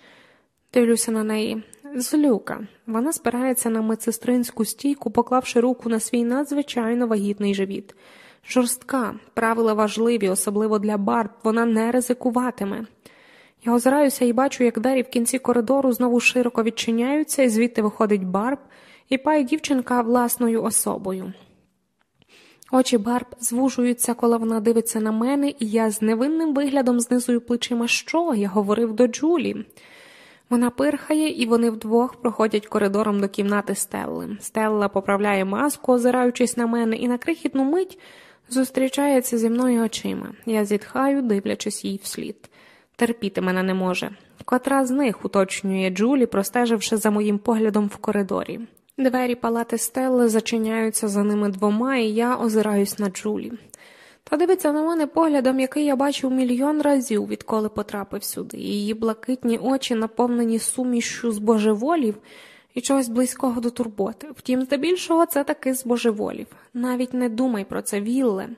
дивлюся на неї. Злюка. Вона спирається на медсестринську стійку, поклавши руку на свій надзвичайно вагітний живіт. Жорстка, правила важливі, особливо для Барб, вона не ризикуватиме. Я озираюся і бачу, як двері в кінці коридору знову широко відчиняються, і звідти виходить Барб і пає дівчинка власною особою. Очі Барб звужуються, коли вона дивиться на мене, і я з невинним виглядом знизую плечима, що я говорив до Джулі. Вона пирхає, і вони вдвох проходять коридором до кімнати Стелли. Стелла поправляє маску, озираючись на мене, і на крихітну мить зустрічається зі мною очима. Я зітхаю, дивлячись їй вслід. Терпіти мене не може. Котра з них уточнює Джулі, простеживши за моїм поглядом в коридорі. Двері палати Стелли зачиняються за ними двома, і я озираюсь на Джулі. Та дивиться на мене поглядом, який я бачив мільйон разів, відколи потрапив сюди. Її блакитні очі наповнені сумішю з божеволів і чогось близького до турботи. Втім, здебільшого це таки з божеволів. Навіть не думай про це, Вілле.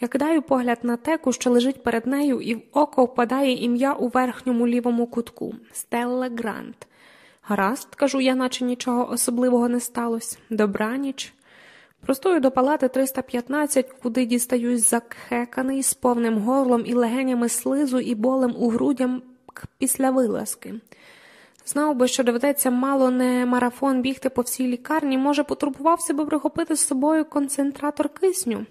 Я кидаю погляд на теку, що лежить перед нею, і в око впадає ім'я у верхньому лівому кутку Стелла Грант. Гаразд, кажу я, наче нічого особливого не сталося. Добраніч. Простою до палати 315, куди дістаюсь закхеканий з повним горлом і легенями слизу і болем у грудям після вилазки. Знав би, що доведеться мало не марафон бігти по всій лікарні, може, потурбувався би прихопити з собою концентратор кисню.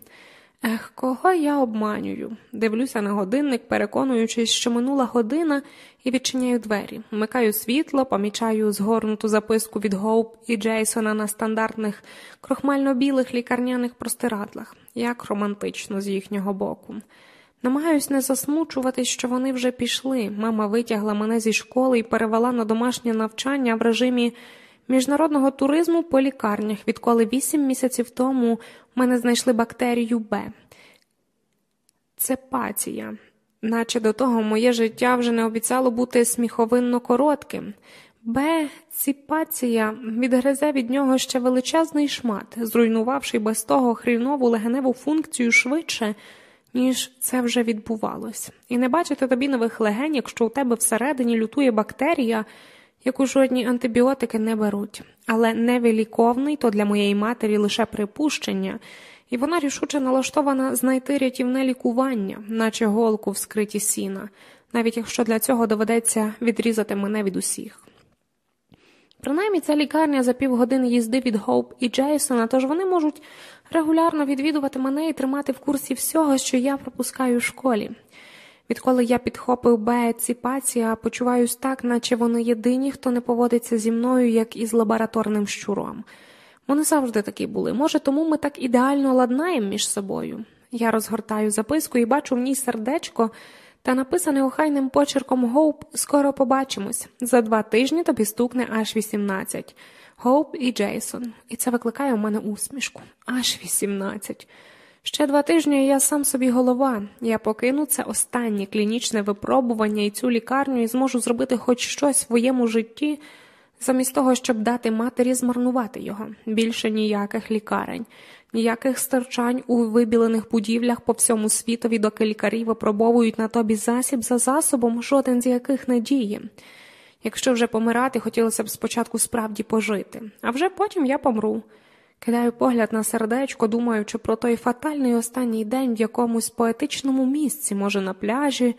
Ех, кого я обманюю? Дивлюся на годинник, переконуючись, що минула година, і відчиняю двері. Вмикаю світло, помічаю згорнуту записку від Гоуп і Джейсона на стандартних крохмально-білих лікарняних простирадлах, як романтично з їхнього боку. Намагаюсь не засмучуватись, що вони вже пішли. Мама витягла мене зі школи і перевела на домашнє навчання в режимі міжнародного туризму по лікарнях, відколи вісім місяців тому мене знайшли бактерію Б. Це пація. Наче до того моє життя вже не обіцяло бути сміховинно коротким. Б, ціпація відгризе від нього ще величезний шмат, зруйнувавши без того хрінову легеневу функцію швидше, ніж це вже відбувалось. І не бачити тобі нових легень, якщо у тебе всередині лютує бактерія, яку жодні антибіотики не беруть, але невиліковний то для моєї матері лише припущення, і вона рішуче налаштована знайти рятівне лікування, наче голку в скриті сіна, навіть якщо для цього доведеться відрізати мене від усіх. Принаймні ця лікарня за півгодини їзди від Гоуп і Джейсона, тож вони можуть регулярно відвідувати мене і тримати в курсі всього, що я пропускаю в школі. Відколи я підхопив бееціпація, почуваюсь так, наче вони єдині, хто не поводиться зі мною, як із лабораторним щуром. Вони завжди такі були. Може, тому ми так ідеально ладнаємо між собою. Я розгортаю записку і бачу в ній сердечко та написане охайним почерком Гоуп скоро побачимось. За два тижні тобі стукне аж 18. Гоуп і Джейсон. І це викликає у мене усмішку. Аж 18. Ще два тижні я сам собі голова. Я покину це останнє клінічне випробування і цю лікарню і зможу зробити хоч щось в своєму житті, замість того, щоб дати матері змарнувати його. Більше ніяких лікарень, ніяких старчань у вибілених будівлях по всьому світові, доки лікарі випробовують на тобі засіб за засобом, жоден з яких не діє. Якщо вже помирати, хотілося б спочатку справді пожити, а вже потім я помру. Кидаю погляд на сердечко, думаючи про той фатальний останній день в якомусь поетичному місці, може, на пляжі,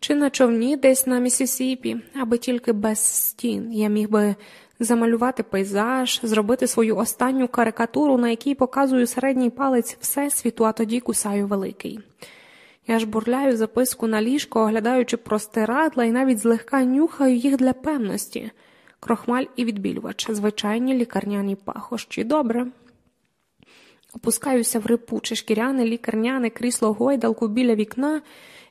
чи на човні десь на Місісіпі, аби тільки без стін я міг би замалювати пейзаж, зробити свою останню карикатуру, на якій показую середній палець Всесвіту, а тоді кусаю великий. Я ж бурляю записку на ліжко, оглядаючи простирадла і навіть злегка нюхаю їх для певності крохмаль і відбілювач, звичайні лікарняні пахощі. Добре. Опускаюся в рипуче шкіряне лікарняне крісло гойдалку біля вікна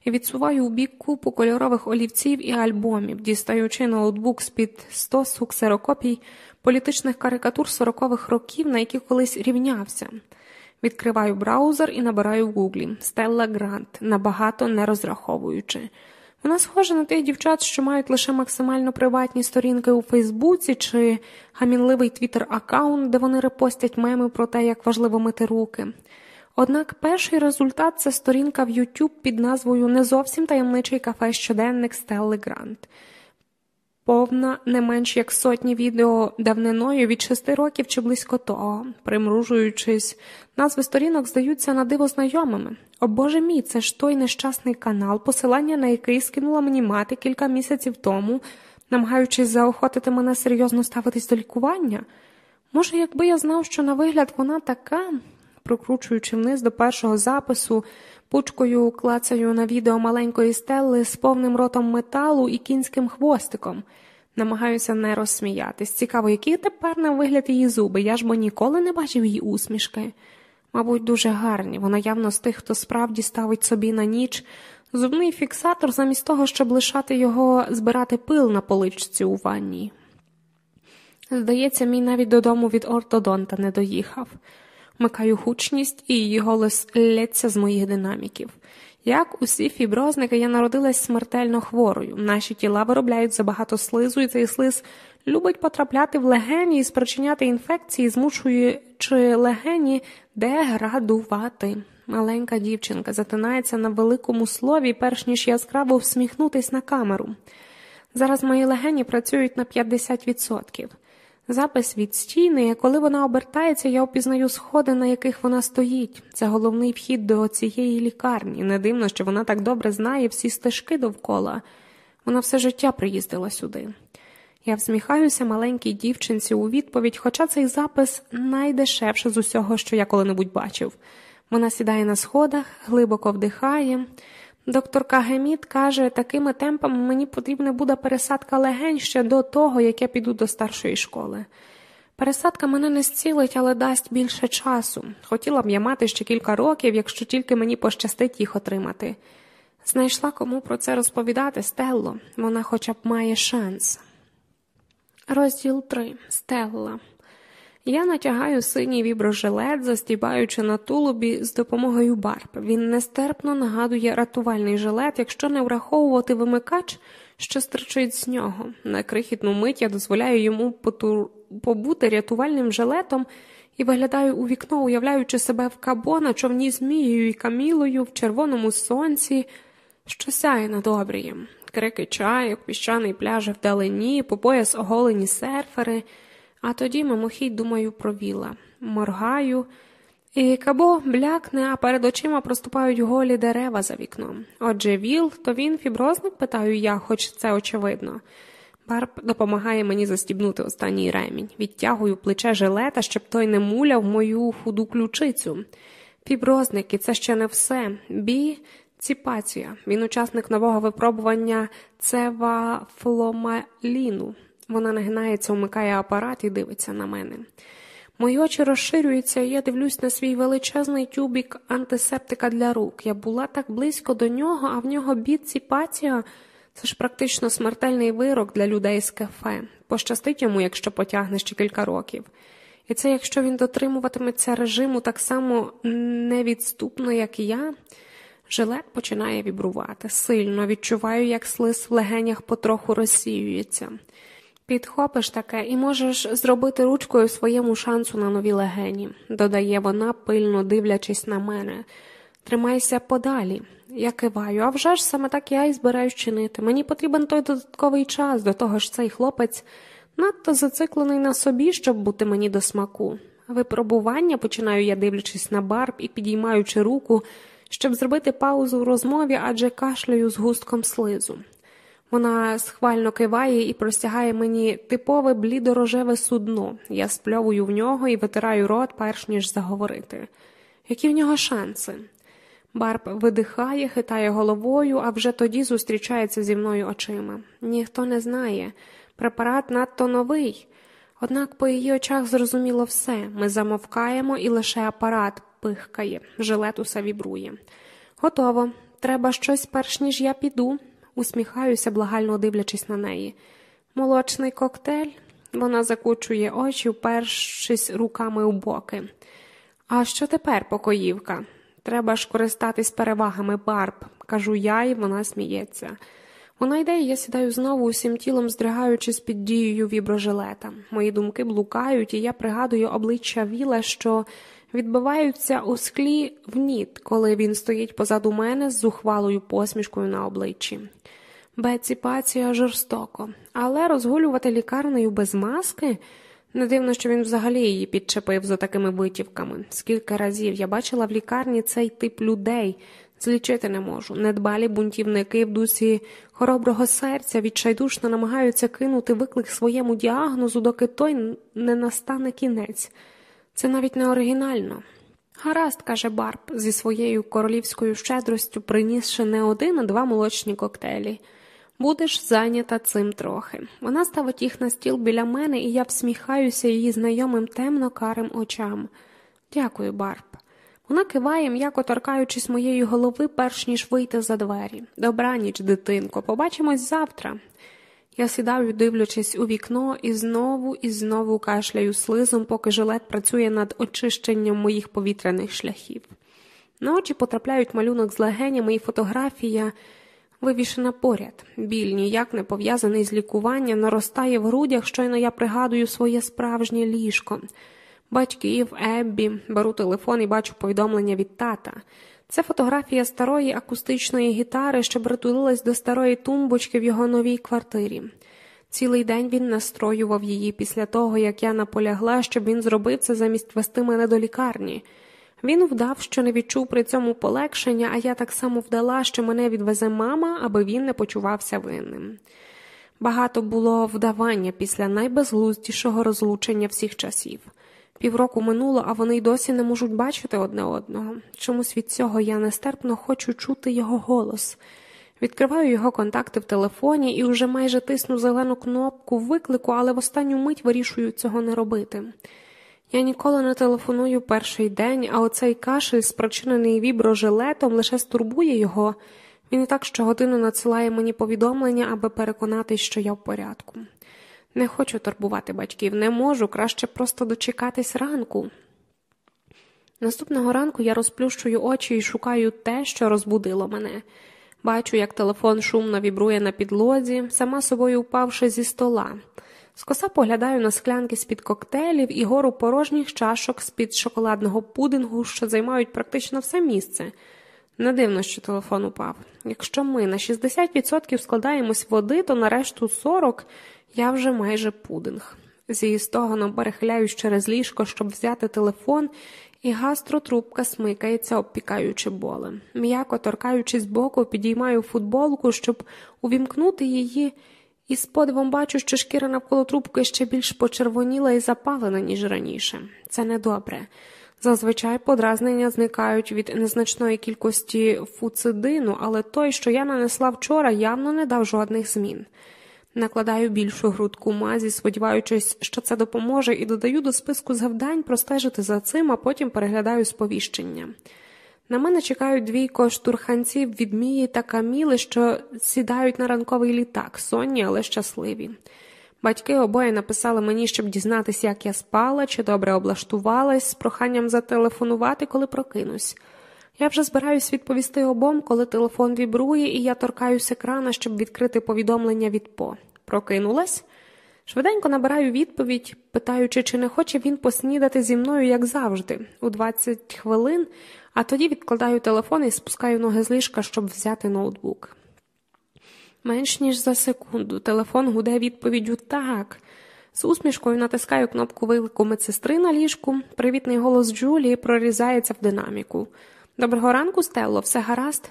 і відсуваю у бік купу кольорових олівців і альбомів, дістаючи ноутбук з під стосу ксерокопій політичних карикатур сорокових років, на які колись рівнявся. Відкриваю браузер і набираю в гуглі Стелла Грант, набагато не розраховуючи. Вона схожа на тих дівчат, що мають лише максимально приватні сторінки у Фейсбуці чи гамінливий твіттер аккаунт, де вони репостять меми про те, як важливо мити руки. Однак перший результат це сторінка в YouTube під назвою Не зовсім таємничий кафе щоденник Стелли Грант. Повна не менш як сотні відео давниною від шести років чи близько того, примружуючись, назви сторінок здаються на диво знайомими. О Боже мій, це ж той нещасний канал, посилання на який скинула мені мати кілька місяців тому, намагаючись заохотити мене серйозно ставитись до лікування. Може, якби я знав, що на вигляд вона така, прокручуючи вниз до першого запису, пучкою клацаю на відео маленької стелли з повним ротом металу і кінським хвостиком. Намагаюся не розсміятись. Цікаво, які тепер на вигляд її зуби, я ж бо ніколи не бачив її усмішки. Мабуть, дуже гарні, вона явно з тих, хто справді ставить собі на ніч. Зубний фіксатор, замість того, щоб лишати його збирати пил на поличці у ванні. Здається, мій навіть додому від ортодонта не доїхав. Микаю гучність, і її голос лється з моїх динаміків. Як усі фіброзники, я народилась смертельно хворою. Наші тіла виробляють забагато слизу, і цей слиз любить потрапляти в легені і спричиняти інфекції, змушуючи легені деградувати. Маленька дівчинка затинається на великому слові, перш ніж яскраво всміхнутись на камеру. Зараз мої легені працюють на 50%. Запис відстійний, коли вона обертається, я опізнаю сходи, на яких вона стоїть. Це головний вхід до цієї лікарні. Не дивно, що вона так добре знає всі стежки довкола. Вона все життя приїздила сюди. Я всміхаюся маленькій дівчинці у відповідь, хоча цей запис найдешевше з усього, що я коли-небудь бачив. Вона сідає на сходах, глибоко вдихає. Доктор Кагеміт каже, такими темпами мені потрібна буде пересадка легень ще до того, як я піду до старшої школи. Пересадка мене не зцілить, але дасть більше часу. Хотіла б я мати ще кілька років, якщо тільки мені пощастить їх отримати. Знайшла кому про це розповідати Стелло, вона хоча б має шанс. Розділ 3. Стелла. Я натягаю синій віброжилет, застібаючи на тулубі з допомогою барб. Він нестерпно нагадує рятувальний жилет, якщо не враховувати вимикач, що стричить з нього. На крихітну мить я дозволяю йому потур... побути рятувальним жилетом і виглядаю у вікно, уявляючи себе в кабо на човні змією і камілою в червоному сонці, що сяє над обрієм. Крики чайок, піщаний пляж вдалині, по пояс оголені серфери. А тоді мимохідь думаю про віла, моргаю, і кабо блякне, а перед очима проступають голі дерева за вікном. Отже, віл, то він фіброзник, питаю я, хоч це очевидно. Барб допомагає мені застібнути останній ремінь, відтягую плече жилета, щоб той не муляв мою худу ключицю. Фіброзники це ще не все. Бі ціпація. Він учасник нового випробування цевафломаліну. Вона нагинається, умикає апарат і дивиться на мене. Мої очі розширюються, і я дивлюсь на свій величезний тюбік антисептика для рук. Я була так близько до нього, а в нього бідці пація. Це ж практично смертельний вирок для людей з кафе. Пощастить йому, якщо потягне ще кілька років. І це якщо він дотримуватиметься режиму так само невідступно, як і я. Жилет починає вібрувати. Сильно відчуваю, як слиз в легенях потроху розсіюється. Підхопиш таке і можеш зробити ручкою своєму шансу на нові легені, додає вона, пильно дивлячись на мене. Тримайся подалі. Я киваю, а вже ж саме так я і збираюсь чинити. Мені потрібен той додатковий час, до того ж цей хлопець надто зациклений на собі, щоб бути мені до смаку. Випробування починаю я, дивлячись на барб і підіймаючи руку, щоб зробити паузу в розмові, адже кашляю з густком слизу. Вона схвально киває і простягає мені типове блідорожеве судно. Я спльовую в нього і витираю рот, перш ніж заговорити. Які в нього шанси? Барб видихає, хитає головою, а вже тоді зустрічається зі мною очима. Ніхто не знає. Препарат надто новий. Однак по її очах зрозуміло все. Ми замовкаємо і лише апарат пихкає, жилет усе вібрує. Готово. Треба щось перш ніж я піду усміхаюся, благально дивлячись на неї. Молочний коктейль, вона закучує очі, впершись руками у боки. А що тепер, покоївка? Треба ж користатись перевагами барб, кажу я, і вона сміється. Вона йде, і я сідаю знову усім тілом, здригаючись під дією віброжилета. Мої думки блукають, і я пригадую обличчя Віла, що відбиваються у склі ніт, коли він стоїть позаду мене з зухвалою посмішкою на обличчі. Беці пація жорстоко, але розгулювати лікарнею без маски. Не дивно, що він взагалі її підчепив за такими витівками. Скільки разів я бачила в лікарні цей тип людей, злічити не можу. Недбалі бунтівники в дусі хороброго серця відчайдушно намагаються кинути виклик своєму діагнозу, доки той не настане кінець. Це навіть не оригінально. Гаразд, каже Барб, зі своєю королівською щедростю принісши не один, а два молочні коктейлі. Будеш зайнята цим трохи. Вона ставить їх на стіл біля мене, і я всміхаюся її знайомим темно карим очам. Дякую, Барб. Вона киває, м'яко торкаючись моєї голови, перш ніж вийти за двері. Добраніч, дитинко, побачимось завтра. Я сідаю, дивлячись у вікно, і знову і знову кашляю слизом, поки жилет працює над очищенням моїх повітряних шляхів. На очі потрапляють малюнок з легенями і фотографія вивішена поряд. Біль ніяк не пов'язаний з лікуванням, наростає в грудях, щойно я пригадую своє справжнє ліжко. Батьків, Еббі, беру телефон і бачу повідомлення від тата. Це фотографія старої акустичної гітари, що притулилась до старої тумбочки в його новій квартирі. Цілий день він настроював її після того, як я наполягла, щоб він зробив це замість вести мене до лікарні. Він вдав, що не відчув при цьому полегшення, а я так само вдала, що мене відвезе мама, аби він не почувався винним. Багато було вдавання після найбезглуздішого розлучення всіх часів. Півроку минуло, а вони й досі не можуть бачити одне одного. Чомусь від цього я нестерпно хочу чути його голос. Відкриваю його контакти в телефоні і вже майже тисну зелену кнопку виклику, але в останню мить вирішую цього не робити. Я ніколи не телефоную перший день, а оцей кашель, спричинений віброжилетом, лише стурбує його. Він і так щогодину надсилає мені повідомлення, аби переконатись, що я в порядку. Не хочу турбувати батьків, не можу, краще просто дочекатись ранку. Наступного ранку я розплющую очі і шукаю те, що розбудило мене. Бачу, як телефон шумно вібрує на підлозі, сама собою впавши зі стола. Скоса поглядаю на склянки з-під коктейлів і гору порожніх чашок з-під шоколадного пудингу, що займають практично все місце. Не дивно, що телефон упав. Якщо ми на 60% складаємось води, то на решту 40% я вже майже пудинг. Зі стогоном перехиляюсь через ліжко, щоб взяти телефон, і гастротрубка смикається, обпікаючи болем. М'яко торкаючись боку, підіймаю футболку, щоб увімкнути її, і з подивом бачу, що шкіра навколо трубки ще більш почервоніла і запалена, ніж раніше. Це недобре. Зазвичай подразнення зникають від незначної кількості фуцидину, але той, що я нанесла вчора, явно не дав жодних змін. Накладаю більшу грудку мазі, сподіваючись, що це допоможе, і додаю до списку завдань простежити за цим, а потім переглядаю сповіщення. На мене чекають двійко штурханців від Мії та Каміли, що сідають на ранковий літак, сонні, але щасливі. Батьки обоє написали мені, щоб дізнатися, як я спала, чи добре облаштувалась, з проханням зателефонувати, коли прокинусь. Я вже збираюсь відповісти обом, коли телефон вібрує, і я торкаюсь екрана, щоб відкрити повідомлення від По. Прокинулась? Швиденько набираю відповідь, питаючи, чи не хоче він поснідати зі мною, як завжди, у 20 хвилин, а тоді відкладаю телефон і спускаю ноги з ліжка, щоб взяти ноутбук. Менш ніж за секунду телефон гуде відповіддю так. З усмішкою натискаю кнопку виклику медсестри на ліжку. Привітний голос Джулії прорізається в динаміку. Доброго ранку, Стелло, все гаразд?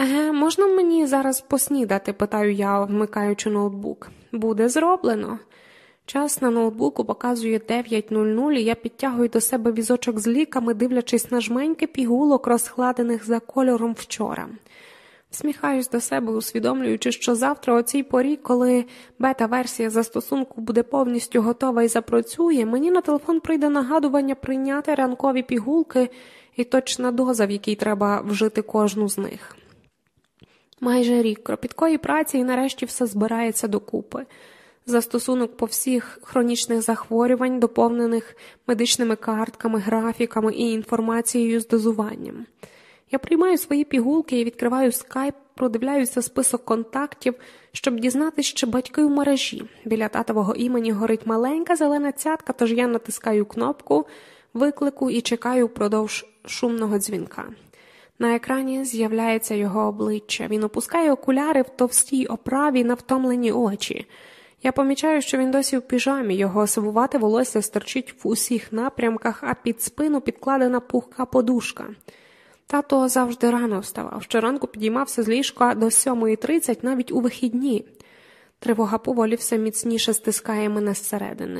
Еге, можна мені зараз поснідати? питаю я, вмикаючи ноутбук. Буде зроблено. Час на ноутбуку показує 9.00, і я підтягую до себе візочок з ліками, дивлячись на жменьки пігулок, розкладених за кольором вчора. Всміхаюсь до себе, усвідомлюючи, що завтра, о цій порі, коли бета-версія застосунку буде повністю готова і запрацює, мені на телефон прийде нагадування прийняти ранкові пігулки і точна доза, в якій треба вжити кожну з них. Майже рік кропіткої праці і нарешті все збирається докупи. Застосунок по всіх хронічних захворювань, доповнених медичними картками, графіками і інформацією з дозуванням. Я приймаю свої пігулки і відкриваю скайп продивляюся список контактів, щоб дізнатися, що батьки в мережі. Біля татового імені горить маленька зелена цятка, тож я натискаю кнопку виклику і чекаю впродовж шумного дзвінка. На екрані з'являється його обличчя. Він опускає окуляри в товстій оправі на втомлені очі. Я помічаю, що він досі в піжамі, його сивувате волосся стерчить в усіх напрямках, а під спину підкладена пухка подушка. Тато завжди рано вставав. Щоранку підіймався з ліжка до 7.30 навіть у вихідні. Тривога поволі все міцніше стискає мене зсередини.